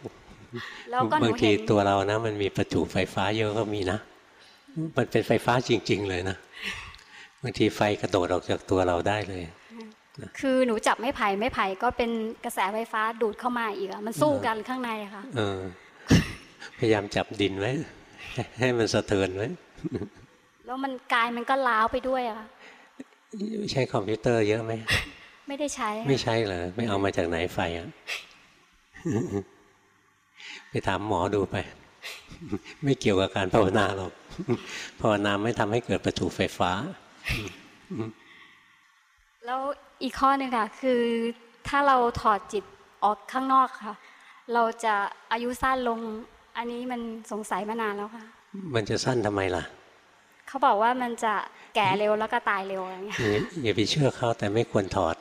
Speaker 7: แล้วก็ห
Speaker 1: บา
Speaker 7: นู
Speaker 1: งที
Speaker 7: เห็น
Speaker 1: ตัวเรานะ มันมีประจุไฟฟ้าเยอะก็มีนะ มันเป็นไฟฟ้าจริง ๆ เลยนะ บางทีไฟกระโดดออกจากตัวเราได้เลย
Speaker 7: คือหนูจับไม้ไผ่ไม้ไผ่ก็เป็นกระแสไฟฟ้าดูดเข้ามาอีกอะมันสู้กันข้างในอะค่ะ
Speaker 1: เออ พยายามจับดินไว้ ให้มันสะเทือนไว้
Speaker 7: แล้วมันกายมันก็ล้าวไปด้วยอะค่ะ
Speaker 1: ใช้คอมพิวเตอร์เยอะไหม
Speaker 7: ไม่ได้ใช้
Speaker 1: ไม่ใช่เหรอไม่เอามาจากไหนไฟอะไปถามหมอดูไป ไม่เกี่ยวกับการภาวนาหรอกภาวนาไม่ทำให้เกิดประจุไฟฟ้า
Speaker 7: แล้วอีกข้อหนึ่งค่ะ คือถ้าเราถอดจิตออกข้างนอกค่ะ เราจะอายุสั้นลง อันนี้มันสงสัยมานานแล้วค่ะ
Speaker 1: มันจะสั้นทำไมล่ะ
Speaker 7: เขาบอกว่ามันจะแก่เร็วแล้วก็ตายเร็วอะไรเงี้ย
Speaker 1: อย่าอย่าไปเชื่อเขาแต่ไม่ควรถอด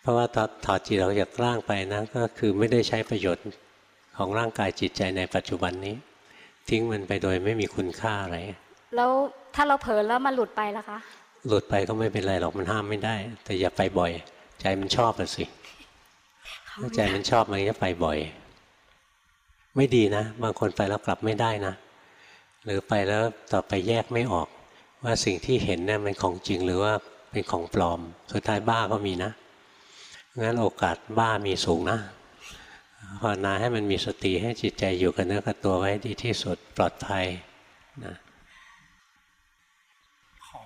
Speaker 1: เพราะว่าถอดถอดจิตออกจากร่างไปนะก็คือไม่ได้ใช้ประโยชน์ของร่างกายจิตใจในปัจจุบันนี้ ทิ้งมันไปโดยไม่มีคุณค่าอะไร
Speaker 7: แล้ว ถ้าเราเผลอแล้วมันหลุดไปล่ะคะ
Speaker 1: หลุดไปก็ไม่เป็นไรหรอกมันห้ามไม่ได้ แต่อย่าไปบ่อย ใจมันชอบอะสิถ้าใจมันชอบมันจะไปบ่อย ไม่ดีนะ บางคนไปแล้วกลับไม่ได้นะ หรือไปแล้วต่อไปแยกไม่ออก ว่าสิ่งที่เห็นเนี่ยมันของจริงหรือว่าเป็นของปลอม สุดท้ายบ้าก็มีนะงั้นโอกาสบ้ามีสูงนะภาวนาให้มันมีสติให้จิตใจอยู่กับเนื้อกับตัวไว้ดีที่สุดปลอดภัยนะ
Speaker 8: ขอ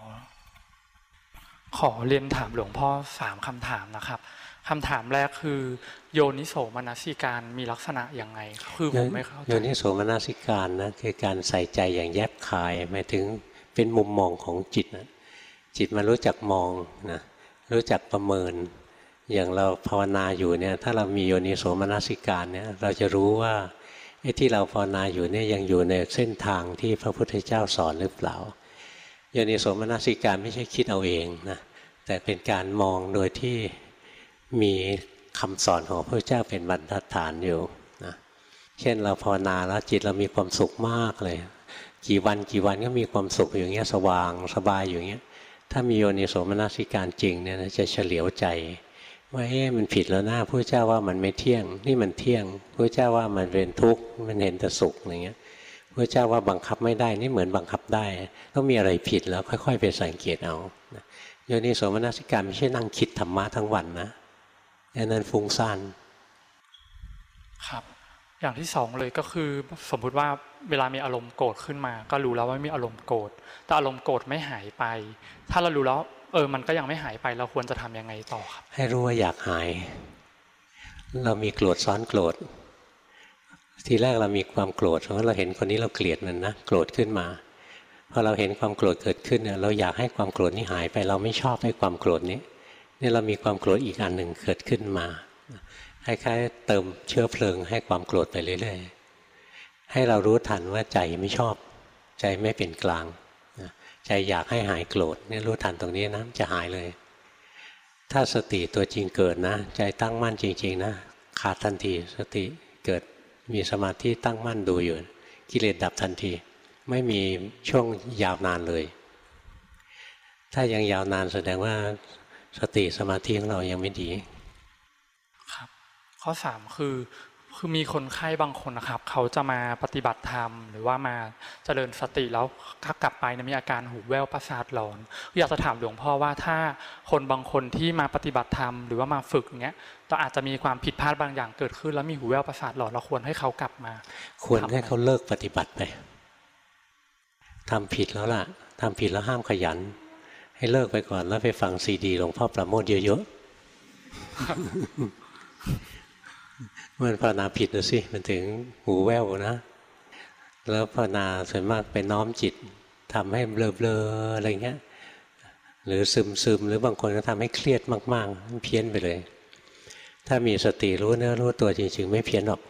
Speaker 8: ขอเรียนถามหลวงพ่อสามคำถามนะครับคำถามแรกคือโยนิโสมนสิการมีลักษณะยังไง คือผมไม่เข้าใจ
Speaker 1: โยนิโสมนสิการนะคือการใส่ใจอย่างแยบคายหมายถึงเป็นมุมมองของจิตนะจิตมันรู้จักมองนะรู้จักประเมิน อย่างเราภาวนาอยู่เนี่ยถ้าเรามีโยนิโสมนสิการเนี่ยเราจะรู้ว่าไอ้ที่เราภาวนาอยู่เนี่ยยังอยู่ในเส้นทางที่พระพุทธเจ้าสอนหรือเปล่าโยนิโสมนสิการไม่ใช่คิดเอาเองนะ แต่เป็นการมองโดยที่มีคำสอนของพระเจ้าเป็นบรรทัดฐานอยู่นะเช่นเราภาวนาแล้วจิตเรามีความสุขมากเลย กี่วันกี่วันก็มีความสุขอย่างเงี้ยสว่างสบายอยู่างเงี้ยถ้ามีโยนิโสมนสิการจริงเนี่ยจะเฉลียวใจว่าเอ๊ะมันผิดแล้วนะพระเจ้าว่ามันไม่เที่ยง นี่มันเที่ยงพระเจ้าว่ามันเป็นทุกข์มันเห็นแต่สุขอย่างเงี้ยพระเจ้าว่าบังคับไม่ได้นี่เหมือนบังคับได้ต้องมีอะไรผิดแล้วค่อย ๆ ไปสังเกตเอา โยนิโสมนสิการไม่ใช่นั่งคิดธรรมะทั้งวันนะอันนั้นฟุ้งซ่าน
Speaker 8: ครับ อย่างที่สองเลยก็คือสมมุติว่าเวลามีอารมณ์โกรธขึ้นมา ก็รู้แล้วว่ามีอารมณ์โกรธแต่อารมณ์โกรธไม่หายไป ถ้าเรารู้แล้ว เออ มันก็ยังไม่หายไปเราควรจะทำยังไงต่อครับ
Speaker 1: ให้รู้ว่าอยากหาย เรามีโกรธซ้อนโกรธทีแรกเรามีความโกรธเพราะเราเห็นคนนี้เราเกลียดมันนะโกรธขึ้นมา พอเราเห็นความโกรธเกิดขึ้นเนี่ยเราอยากให้ความโกรธนี้หายไปเราไม่ชอบให้ความโกรธนี้นี่เรามีความโกรธอีกอันหนึ่งเกิดขึ้นมาคล้ายๆเติมเชื้อเพลิงให้ความโกรธไปเรื่อยๆให้เรารู้ทันว่าใจไม่ชอบ ใจไม่เป็นกลางใจอยากให้หายโกรธนี่รู้ทันตรงนี้นะจะหายเลย ถ้าสติตัวจริงเกิดนะ ใจตั้งมั่นจริง ๆ นะ ขาดทันทีสติเกิดมีสมาธิตั้งมั่นดูอยู่ กิเลสดับทันที ไม่มีช่วงยาวนานเลย ถ้ายังยาวนานแสดงว่าสติสมาธิของเรายังไม่ดี
Speaker 8: ครับ ข้อสามคือคือมีคนไข้บางคนนะครับ เขาจะมาปฏิบัติธรรม หรือว่ามาเจริญสติแล้วถ้ากลับไปเนี่ยมีอาการหูแว่วประสาทหลอนอยากจะถามหลวงพ่อว่าถ้าคนบางคนที่มาปฏิบัติธรรม หรือว่ามาฝึกอย่างเงี้ยเราอาจจะมีความผิดพลาดบางอย่างเกิดขึ้น แล้วมีหูแว่วประสาทหลอนเราควรให้เขากลับมา
Speaker 1: ควรให้เขาเลิกปฏิบัติไป ทำผิดแล้วล่ะทำผิดแล้วห้ามขยัน ให้เลิกไปก่อนแล้วไปฟังซีดีหลวงพ่อประโมทเยอะๆมันภาวนาผิดนะสิมันถึงหูแว่วนะ แล้วภาวนาส่วนมากไปน้อมจิตทำให้เบลอๆอะไรเงี้ยหรือซึมๆ หรือบางคนก็ทำให้เครียดมากๆ เพี้ยนไปเลย ถ้ามีสติรู้เนื้อรู้ตัวจริง ๆ ไม่เพี้ยนหรอก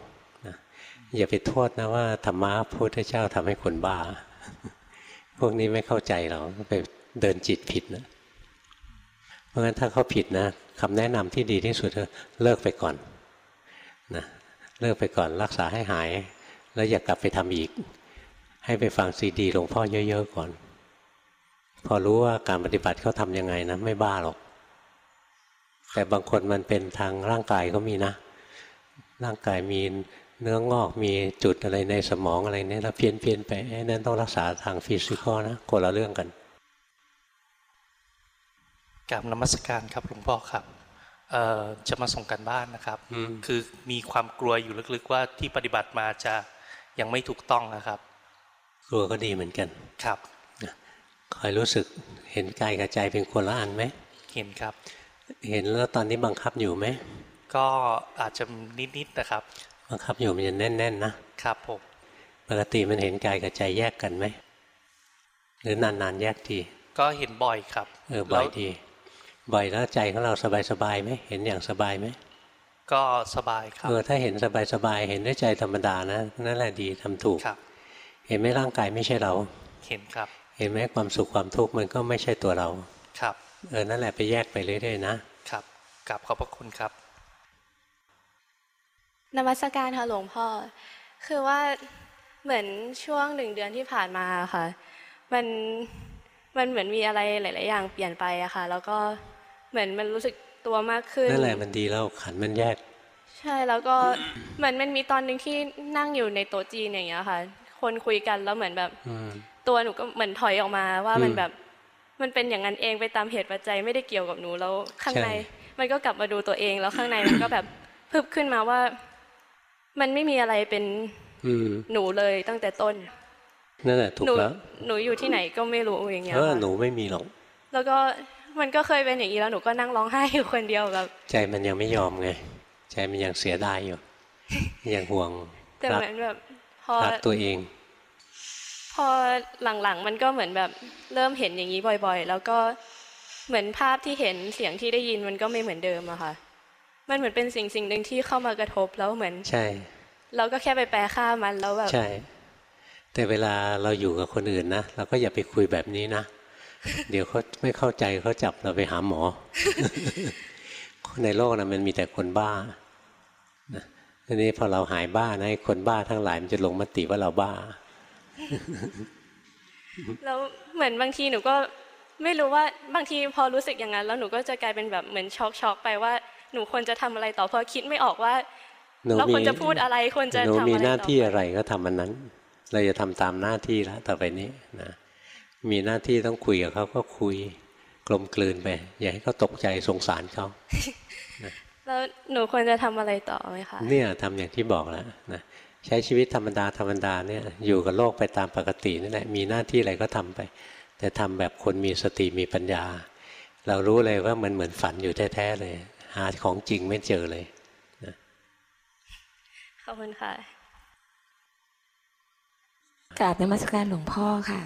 Speaker 1: อย่าไปโทษนะว่าธรรมะพระพุทธเจ้าทำให้คนบ้า พวกนี้ไม่เข้าใจเราไปเดินจิตผิดนะเพราะงั้นถ้าเขาผิดนะคำแนะนำที่ดีที่สุดเลิกไปก่อนนะเลิกไปก่อนรักษาให้หาย แล้วอย่ากลับไปทำอีก ให้ไปฟังซีดีหลวงพ่อเยอะ ๆ ก่อน พอรู้ว่าการปฏิบัติเขาทำยังไงนะ ไม่บ้าหรอก แต่บางคนมันเป็นทางร่างกายก็มีนะ ร่างกายมี เนื้องอกมีจุดอะไรในสมองอะไรเนี่ยแล้วเพี้ยนเพียนๆไปไอ้นั่นต้องรักษาทางฟิสิกอลนะคนละเรื่องกัน
Speaker 9: กราบนมัสการครับหลวงพ่อครับเอ่อจะมาส่งกันบ้านนะครับ
Speaker 1: อืม
Speaker 9: คือมีความกลัวอยู่ลึกๆว่าที่ปฏิบัติมาจะยังไม่ถูกต้องนะครับ
Speaker 1: กลัวก็ดีเหมือนกัน
Speaker 9: ครับ
Speaker 1: คอยรู้สึกเห็นกายกับใจเป็นคนละอันไหม
Speaker 9: เห็นครับ
Speaker 1: เห็นแล้วตอนนี้บังคับอยู่ไหม
Speaker 9: ก็อาจจะนิดๆนะครับ
Speaker 1: บังคับอยู่มันจะแน่นๆนะครับ
Speaker 9: ผม
Speaker 1: ปกติมันเห็นกายกับใจแยกกันไหมหรือนานๆแยกที
Speaker 9: ก็เห็นบ่อยครับ
Speaker 1: เออบ่อย
Speaker 9: แล้ว
Speaker 1: ทีบ่อยแล้วใจของเราสบายๆไหมเห็นอย่างสบายไหม
Speaker 9: ก็สบายครับ
Speaker 1: เออถ้าเห็นสบายๆเห็นด้วยใจธรรมดานะนั่นแหละดีทำถูก
Speaker 9: ครับ
Speaker 1: เห็นไหมร่างกายไม่ใช่เรา
Speaker 9: เห็นครับ
Speaker 1: เห็นไหมความสุขความทุกข์มันก็ไม่ใช่ตัวเรา
Speaker 9: ครับ
Speaker 1: เออนั่นแหละไปแยกไปเรื่อยๆนะ
Speaker 9: ครับกราบขอบพระคุณครับ
Speaker 10: นมัสการค่ะหลวงพ่อ คือว่าเหมือนช่วงหนึ่งเดือนที่ผ่านมาค่ะ มันมันเหมือนมีอะไรหลาย ๆ อย่างเปลี่ยนไปอะค่ะ แล้วก็เหมือนมันรู้สึกตัวมากขึ้น
Speaker 1: นั่นแหละมันดีแล้วขันธ์มันแยก
Speaker 10: ใช่แล้วก็เหมือนมันมีตอนหนึ่งที่นั่งอยู่ในโต๊ะจีนอย่างเงี้ยค่ะ คนคุยกันแล้วเหมือนแบบ
Speaker 1: อืม
Speaker 10: ตัวหนูก็เหมือนถอยออกมาว่ามัน
Speaker 1: อืม
Speaker 10: แบบมันเป็นอย่างนั้นเองไปตามเหตุปัจจัยไม่ได้เกี่ยวกับหนูแล้วข้างใน
Speaker 1: ใช่
Speaker 10: มันก็กลับมาดูตัวเองแล้วข้างในมันก็แบบพึบขึ้นมาว่า มันไม่มีอะไรเป็น
Speaker 1: อืม
Speaker 10: หนูเลยตั้งแต่ต้น
Speaker 1: นั่นแหละถูก
Speaker 10: หนู
Speaker 1: แล้ว
Speaker 10: หนูอยู่ที่ไหนก็ไม่รู้อย่างเงี้ย
Speaker 1: เออ
Speaker 10: ค่ะ
Speaker 1: หนูไม่มีหรอก
Speaker 10: แล้วก็มันก็เคยเป็นอย่างนี้แล้วหนูก็นั่งร้องไห้อยู่คนเดียวแบบ
Speaker 1: ใจมันยังไม่ยอมไงใจมันยังเสียดายอยู่ยังห่วง
Speaker 10: แต่
Speaker 1: รั
Speaker 10: เหมือนแบบพอ
Speaker 1: รักตัวเอง
Speaker 10: พอหลังๆมันก็เหมือนแบบเริ่มเห็นอย่างนี้บ่อย ๆ แล้วก็เหมือนภาพที่เห็นเสียงที่ได้ยินมันก็ไม่เหมือนเดิมอะค่ะ มันเหมือนเป็นสิ่งสิ่งหนึ่งที่เข้ามากระทบแล้วเหมือน
Speaker 1: ใช่
Speaker 10: เราก็แค่ไปแปลค่ามันแล้วแบบ
Speaker 1: ใช่ แต่เวลาเราอยู่กับคนอื่นนะเราก็อย่าไปคุยแบบนี้นะ เดี๋ยวเขาไม่เข้าใจเขาจับเราไปหาหมอ ในโลกนะมันมีแต่คนบ้านะทีนี้พอเราหายบ้านะไอ้คนบ้าทั้งหลายมันจะลงมติว่าเราบ้า
Speaker 10: แล้วเหมือนบางทีหนูก็ไม่รู้ว่าบางทีพอรู้สึกอย่างนั้น แล้วหนูก็จะกลายเป็นแบบเหมือนช็อกช็อกไปว่า หนูควรจะทำอะไรต่อเพราะคิดไม่ออกว่า
Speaker 1: หนู
Speaker 10: เราควร
Speaker 1: มี
Speaker 10: จะพูดอะไรควรจะ
Speaker 1: หนู
Speaker 10: ทำอะไร
Speaker 1: มีหน้า
Speaker 10: ต่อ
Speaker 1: ที่
Speaker 10: ไป
Speaker 1: อะไรก็ทำมันนั้น เราจะทำตามหน้าที่แล้วต่อไปนี้นะมีหน้าที่ต้องคุยกับเขาก็คุยกลมกลืนไป อย่าให้เขาตกใจสงสารเขา
Speaker 10: แล้วหนูควรจะทำอะไรต่อไหมคะ
Speaker 1: เนี่ยทำอย่างที่บอกแล้วนะใช้ชีวิตธรรมดาธรรมดาเนี่ยอยู่กับโลกไปตามปกตินี่แหละมีหน้าที่อะไรก็ทำไป แต่ทำแบบคนมีสติมีปัญญา เรารู้เลยว่ามันเหมือนฝันอยู่แท้ๆเลย หาของจริงไม่เจอเลย
Speaker 10: ขอบคุณค่ะ
Speaker 11: กราบนมัสการหลวงพ่อค่ะ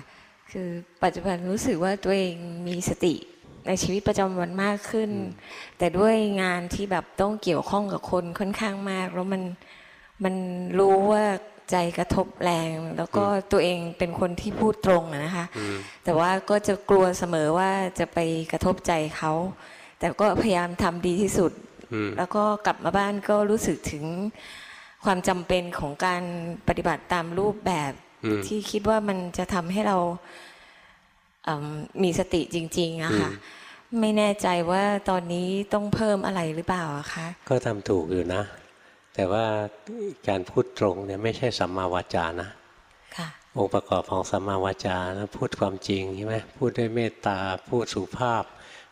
Speaker 11: คือปัจจุบันรู้สึกว่าตัวเองมีสติในชีวิตประจำวันมากขึ้น แต่ด้วยงานที่แบบต้องเกี่ยวข้องกับคนค่อนข้างมาก แล้วมันมันรู้ว่าใจกระทบแรง แล้วก็ตัวเองเป็นคนที่พูดตรงอะนะคะ
Speaker 1: อืม
Speaker 11: แต่ว่าก็จะกลัวเสมอว่าจะไปกระทบใจเขา แต่ก็พยายามทำดีที่สุด
Speaker 1: อืม
Speaker 11: แล้วก็กลับมาบ้านก็รู้สึกถึงความจำเป็นของการปฏิบัติตามรูปแบบ
Speaker 1: อืม
Speaker 11: ที่คิดว่ามันจะทำให้เราอืมมีสติจริงๆอะค่ะ ไม่แน่ใจว่าตอนนี้ต้องเพิ่มอะไรหรือเปล่าอะคะ
Speaker 1: ก็ทำถูกอยู่นะ แต่ว่าการพูดตรงเนี่ยไม่ใช่สัมมาวาจานะ
Speaker 11: ค่ะ
Speaker 1: องค์ประกอบของสัมมาวาจานะพูดความจริงใช่ไหมพูดด้วยเมตตาพูดสุภาพ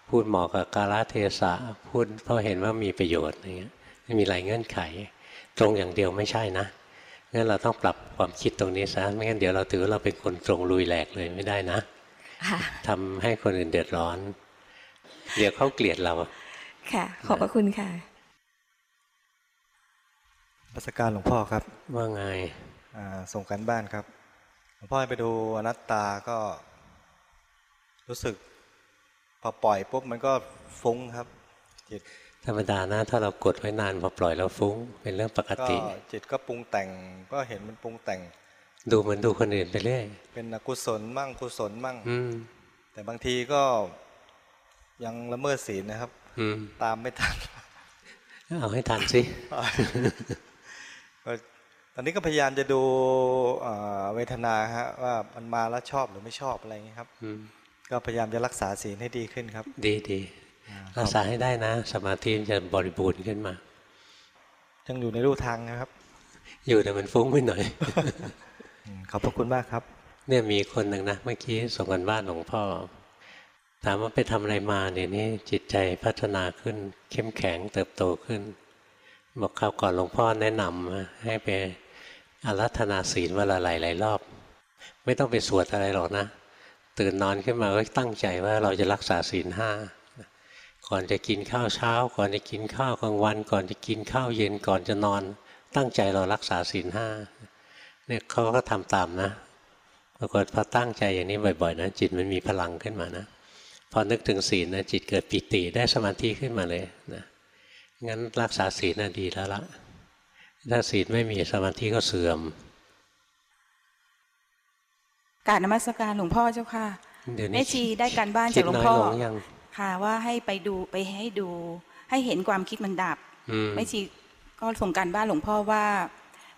Speaker 1: พูดเหมาะกับกาลเทศะพูดเพราะเห็นว่ามีประโยชน์อะไรเงี้ยไม่มีหลายเงื่อนไข ตรงอย่างเดียวไม่ใช่นะงั้นเราต้องปรับความคิดตรงนี้ซะไม่งั้นเดี๋ยวเราถือว่าเราเป็นคนตรงลุยแหลกเลยไม่ได้นะ
Speaker 11: ค่ะ
Speaker 1: ทำให้คนอื่นเดือดร้อน เดี๋ยวเขาเกลียดเรา
Speaker 11: ค่ะ ขอบพระคุณค่ะ
Speaker 12: รัศการหลวงพ่อครับ
Speaker 1: ว่าไง
Speaker 12: อ่าส่งกันบ้านครับ หลวงพ่อให้ไปดูอนัตตาก็รู้สึก พอปล่อยปุ๊บมันก็ฟุ้งครับจิต
Speaker 1: ธรรมดานะถ้าเรากดไว้นานพอปล่อยแล้วฟุ้ง เป็นเรื่องปก
Speaker 12: ก็
Speaker 1: ติ
Speaker 12: จิตก็ปรุงแต่งก็เห็นมันปรุงแต่ง
Speaker 1: ดูเหมือนดูคนอื่นไปเรื่อย
Speaker 12: เป็นอกุศลมั่งกุศลมั่ง
Speaker 1: อืม
Speaker 12: แต่บางทีก็ยังละเมิดศีลนะครับ
Speaker 1: อืม
Speaker 12: ตามไม่ทัน
Speaker 1: เอาให้ทันสิ
Speaker 12: ก็ตอนนี้ก็พยายามจะดูอ่าเวทนาฮะว่ามันมาแล้วชอบหรือไม่ชอบอะไรอย่างนี้ยครับ
Speaker 1: อืม
Speaker 12: ก็พยายามจะรักษาศีลให้ดีขึ้นครับ
Speaker 1: ดีดีรักษาให้ได้นะ สมาธิมันจะบริบูรณ์ขึ้นมา
Speaker 12: ยังอยู่ในรูทางนะครับ
Speaker 1: อยู่แต่มันฟุ้งไปหน่อย
Speaker 12: อืมขอบพระคุณมากครับ
Speaker 1: เนี่ยมีคนหนึ่งนะเมื่อกี้ส่งกันบ้านหลวงพ่อ ถามว่าไปทำอะไรมาเดี๋ยวนี้จิตใจพัฒนาขึ้น เข้มแข็งเติบโตขึ้น บอกคราวก่อนหลวงพ่อแนะนำนะให้ไปอารัธนาศีลวันละหลายหลายๆรอบ ไม่ต้องไปสวดอะไรหรอกนะ ตื่นนอนขึ้นมาก็ตั้งใจว่าเราจะรักษาศีลห้าก่อนจะกินข้าวเช้า ก่อนจะกินข้าวกลางวัน ก่อนจะกินข้าวเย็นก่อนจะนอน ตั้งใจเรารักษาศีลห้าเนี่ยเขาก็ทำตามนะปรากฏพอตั้งใจอย่างนี้บ่อยๆนะจิตมันมีพลังขึ้นมานะพอนึกถึงศีลนะจิตเกิดปิติได้สมาธิขึ้นมาเลยนะงั้นรักษาศีลน่ะดีแล้วละถ้าศีลไม่มีสมาธิก็เสื่อม
Speaker 13: กรารนมัสการหลวงพ่อเจ้าค่ะ
Speaker 1: เดี๋ยวนี้
Speaker 13: แม่ชีได้การบ้าน
Speaker 1: คิ
Speaker 13: จาก
Speaker 1: ด
Speaker 13: หลวง
Speaker 1: น้อย
Speaker 13: พ่อ
Speaker 1: ลงยัง
Speaker 13: ค่ะว่าให้ไปดูไปให้ดู ให้เห็นความคิดมันดับ
Speaker 1: อืม
Speaker 13: แม่ชีก็ส่งการบ้านหลวงพ่อว่า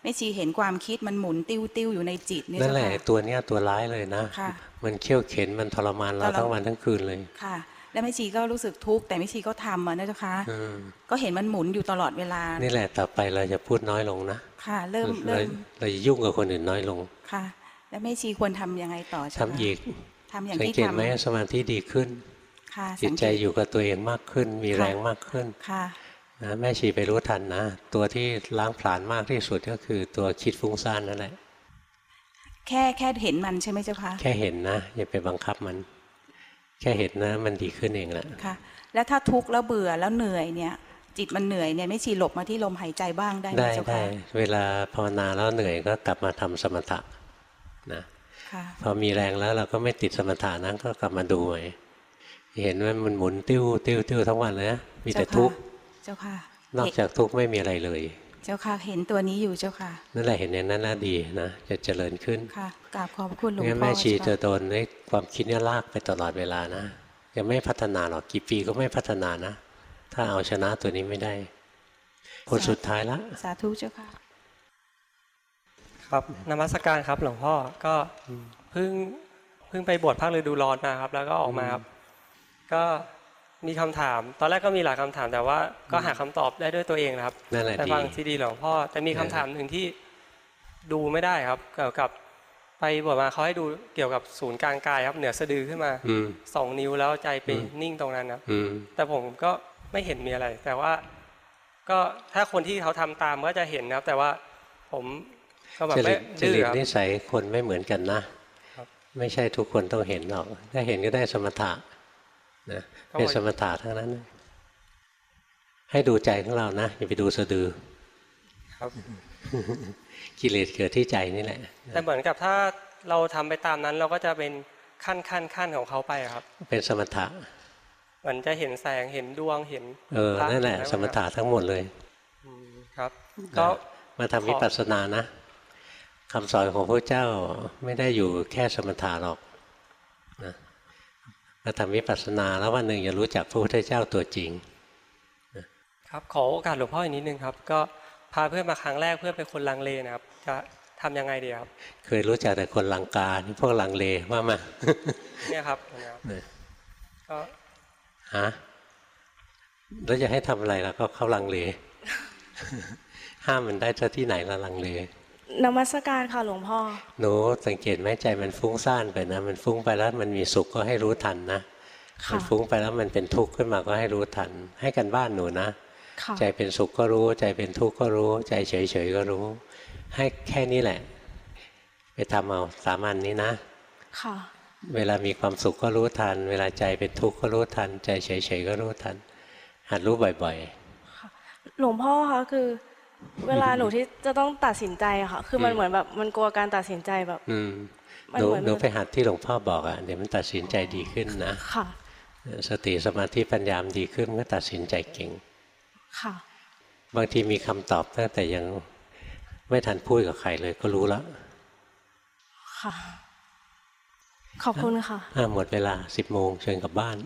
Speaker 13: แม่ชีเห็นความคิดมันหมุนติ้วติ้วๆอยู่ในจิตเนี่ย
Speaker 1: นั่น
Speaker 13: เจ้า
Speaker 1: แหละ
Speaker 13: ค่ะ
Speaker 1: ตัวเนี้ยตัวร้ายเลยนะ
Speaker 13: ค่ะ
Speaker 1: มันเขี่ยวเข็นมันทรมานเรา
Speaker 13: ทรมาน
Speaker 1: ทั้งวันทั้งคืนเลย
Speaker 13: ค่ะ แล้วแม่ชีก็รู้สึกทุกข์แต่แม่ชีก็ทำอะนะเจ้าค่ะ
Speaker 1: อืม
Speaker 13: ก็เห็นมันหมุนอยู่ตลอดเวลา
Speaker 1: นี่แหละต่อไปเราจะพูดน้อยลงนะ
Speaker 13: ค่ะ เริ่ม
Speaker 1: เรา
Speaker 13: เริ่ม
Speaker 1: เราจะยุ่งกับคนอื่นน้อยลง
Speaker 13: ค่ะ แล้วแม่ชีควรทำยังไงต่อเจ้า
Speaker 1: ทำ
Speaker 13: ค่ะ
Speaker 1: อีก
Speaker 13: ทำอย่าง
Speaker 1: สัง
Speaker 13: ที่
Speaker 1: เกต
Speaker 13: ทำ
Speaker 1: ไหมสมาธิดีขึ้น
Speaker 13: ค่ะ
Speaker 1: จิต
Speaker 13: สังเก
Speaker 1: ใจอยู่กับตัวเองมากขึ้น มี
Speaker 13: ค่ะ
Speaker 1: แรงมากขึ้น
Speaker 13: ค่ะ
Speaker 1: นะแม่ชีไปรู้ทันนะ ตัวที่ล้างผลาญมากที่สุดก็คือตัวคิดฟุ้งซ่านนั่นแหละ
Speaker 13: แค่แค่เห็นมันใช่ไหมเจ้าค่ะ
Speaker 1: แค่เห็นนะอย่าไปบังคับมัน แค่เห็นนะมันดีขึ้นเองแหละ
Speaker 13: ค่ะ แล้วถ้าทุกข์แล้วเบื่อแล้วเหนื่อยเนี่ย จิตมันเหนื่อยเนี่ยไม่ชีหลบมาที่ลมหายใจบ้างได้ไหม
Speaker 1: ได้
Speaker 13: เจ้า
Speaker 1: ได้
Speaker 13: ค่ะ
Speaker 1: เวลาภาวนาแล้วเหนื่อยก็กลับมาทำสมถะ นะ
Speaker 13: ค่ะ
Speaker 1: พอมีแรงแล้วเราก็ไม่ติดสมถะนั้นก็กลับมาดูใหม่เห็นว่ามันหมุนติ้วติ้วติ้วทั้งวันเลยนะมีแต่
Speaker 13: เจ้าค่ะ
Speaker 1: ทุกข์
Speaker 13: เจ้าค่ะ
Speaker 1: นอกจากทุกข์ไม่มีอะไรเลย
Speaker 13: เจ้าค่ะเห็นตัวนี้อยู่เจ้าค่ะ
Speaker 1: นั่นแหละเห็นอย่างนั้นน่าดีนะจะเจริญขึ้น
Speaker 13: ค่ะกราบขอบพระคุณหลวง
Speaker 1: งั้น
Speaker 13: พ่อ
Speaker 1: แม่ชี
Speaker 13: เจ้า
Speaker 1: จะ
Speaker 13: ค่ะ
Speaker 1: โดนให้ความคิดเนี่ยลากไปตลอดเวลานะยังไม่พัฒนาหรอกกี่ปีก็ไม่พัฒนานะ ถ้าเอาชนะตัวนี้ไม่ได้ คนสุดท้ายละ
Speaker 13: สาธุเจ้าค่ะ
Speaker 14: ครับนมัสการครับ หลวงพ่อก็เพิ่งเพิ่งไปบวชภาคฤดูร้อนมาครับ แล้วก็ออกมาครับก็มีคำถาม ตอนแรกก็มีหลายคำถาม แต่ว่าก็หาคำตอบได้ด้วยตัวเองนะครับ
Speaker 1: แต่
Speaker 14: ฟังซีดีหลวงพ่อแต่มีคำถามหนึ่งที่ดูไม่ได้ครับ เกี่ยวกับไปบวชมาเขาให้ดูเกี่ยวกับศูนย์กลางกายครับ เหนือสะดือขึ้นมาสองนิ้วแล้วใจไปนิ่งตรงนั้นครับ
Speaker 1: อืม
Speaker 14: แต่ผมก็ไม่เห็นมีอะไร แต่ว่า ก็ถ้าคนที่เขาทำตามก็จะเห็นนะครับ แต่ว่าผม ก็แบบ
Speaker 1: จริ
Speaker 14: ไม่
Speaker 1: ตจ
Speaker 14: ดื้
Speaker 1: ริ
Speaker 14: อ
Speaker 1: ต
Speaker 14: ครับ
Speaker 1: นิสัยคนไม่เหมือนกันนะ
Speaker 14: ครับ
Speaker 1: ไม่ใช่ทุกคนต้องเห็นหรอก ถ้าเห็นก็ได้สมถะนะ
Speaker 14: ก็
Speaker 1: เป็น
Speaker 14: วัน
Speaker 1: สมถะทั้งนั้น ให้ดูใจของเรานะอย่าไปดูสะดือ
Speaker 14: ครับ
Speaker 1: กิเลสเกิดที่ใจนี่แหละ
Speaker 14: แต่เหมือนกับถ้าเราทำไปตามนั้น เราก็จะเป็นขั้นขั้นขั้นของเขาไปอะครับ
Speaker 1: เป็นสมถะ
Speaker 14: เหมือนจะเห็นแสงเห็นดวงเห็น
Speaker 1: เออ
Speaker 14: พร
Speaker 1: นั่นแหละ
Speaker 14: เห็
Speaker 1: สมถะทั้งหมดเลย
Speaker 14: อืมครับ ก็
Speaker 1: มาทำวิปัสสนานะ คำสอนของพระเจ้าไม่ได้อยู่แค่สมถะหรอกนะมาทำวิปัสสนาแล้ววันหนึ่งจะรู้จักพระพุทธเจ้าตัวจริง
Speaker 14: ครับขอโอกาสหลวงพ่ออีกนิดนึงครับ ก็พาเพื่อนมาครั้งแรกเพื่อนเป็นคนลังเลนะครับ จะทำยังไงดีครับ
Speaker 1: เคยรู้จักแต่คนลังกานี่พวกลังเลว่ามา
Speaker 14: เนี่ยครับนะครับ
Speaker 1: เนี่ย
Speaker 14: ก็
Speaker 1: ฮะแล้วจะให้ทำอะไรล่ะก็เข้าลังเล ห้ามมันได้ซะที่ไหนละลังเล
Speaker 10: นมัสการค่ะหลวงพ่อ
Speaker 1: หนูสังเกตไหมใจมันฟุ้งซ่านไปนะ มันฟุ้งไปแล้วมันมีสุขก็ให้รู้ทันนะ
Speaker 10: ค่ะ
Speaker 1: มันฟุ้งไปแล้วมันเป็นทุกข์ขึ้นมาก็ให้รู้ทัน ให้กันบ้านหนูนะ
Speaker 10: ค่ะ
Speaker 1: ใจเป็นสุขก็รู้ ใจเป็นทุกข์ก็รู้ ใจเฉยๆก็รู้ ให้แค่นี้แหละ ไปทำเอาสามัญนนี้นะ
Speaker 10: ค่ะ
Speaker 1: เวลามีความสุขก็รู้ทัน เวลาใจเป็นทุกข์ก็รู้ทัน ใจเฉยๆก็รู้ทัน หัดรู้บ่อย
Speaker 10: หลวงพ่อคะคือ เวลาหนูที่จะต้องตัดสินใจอะค่ะ คือมัน
Speaker 1: อืม
Speaker 10: เหมือนแบบมันกลัวการตัดสินใจแบบ
Speaker 1: ๆอืม
Speaker 10: มัน
Speaker 1: หนู
Speaker 10: เหมือน
Speaker 1: หนูไปหัดที่หลวงพ่อบอกอะ่ะเดี๋ยวมันตัดสินใจดีขึ้นนะ
Speaker 10: ค่ะ
Speaker 1: สติสมาธิปัญญามนดีขึ้นก็ตัดสินใจเก่ง
Speaker 10: ค่ะ
Speaker 1: บางทีมีคำตอบตั้งแต่ยังไม่ทันพูดกับใครเลยก็รู้แล้ว
Speaker 10: ค่ะ ขอบคุณค่ะ
Speaker 1: อะหมดเวลาสิบโมงเชิญกลับบ้าน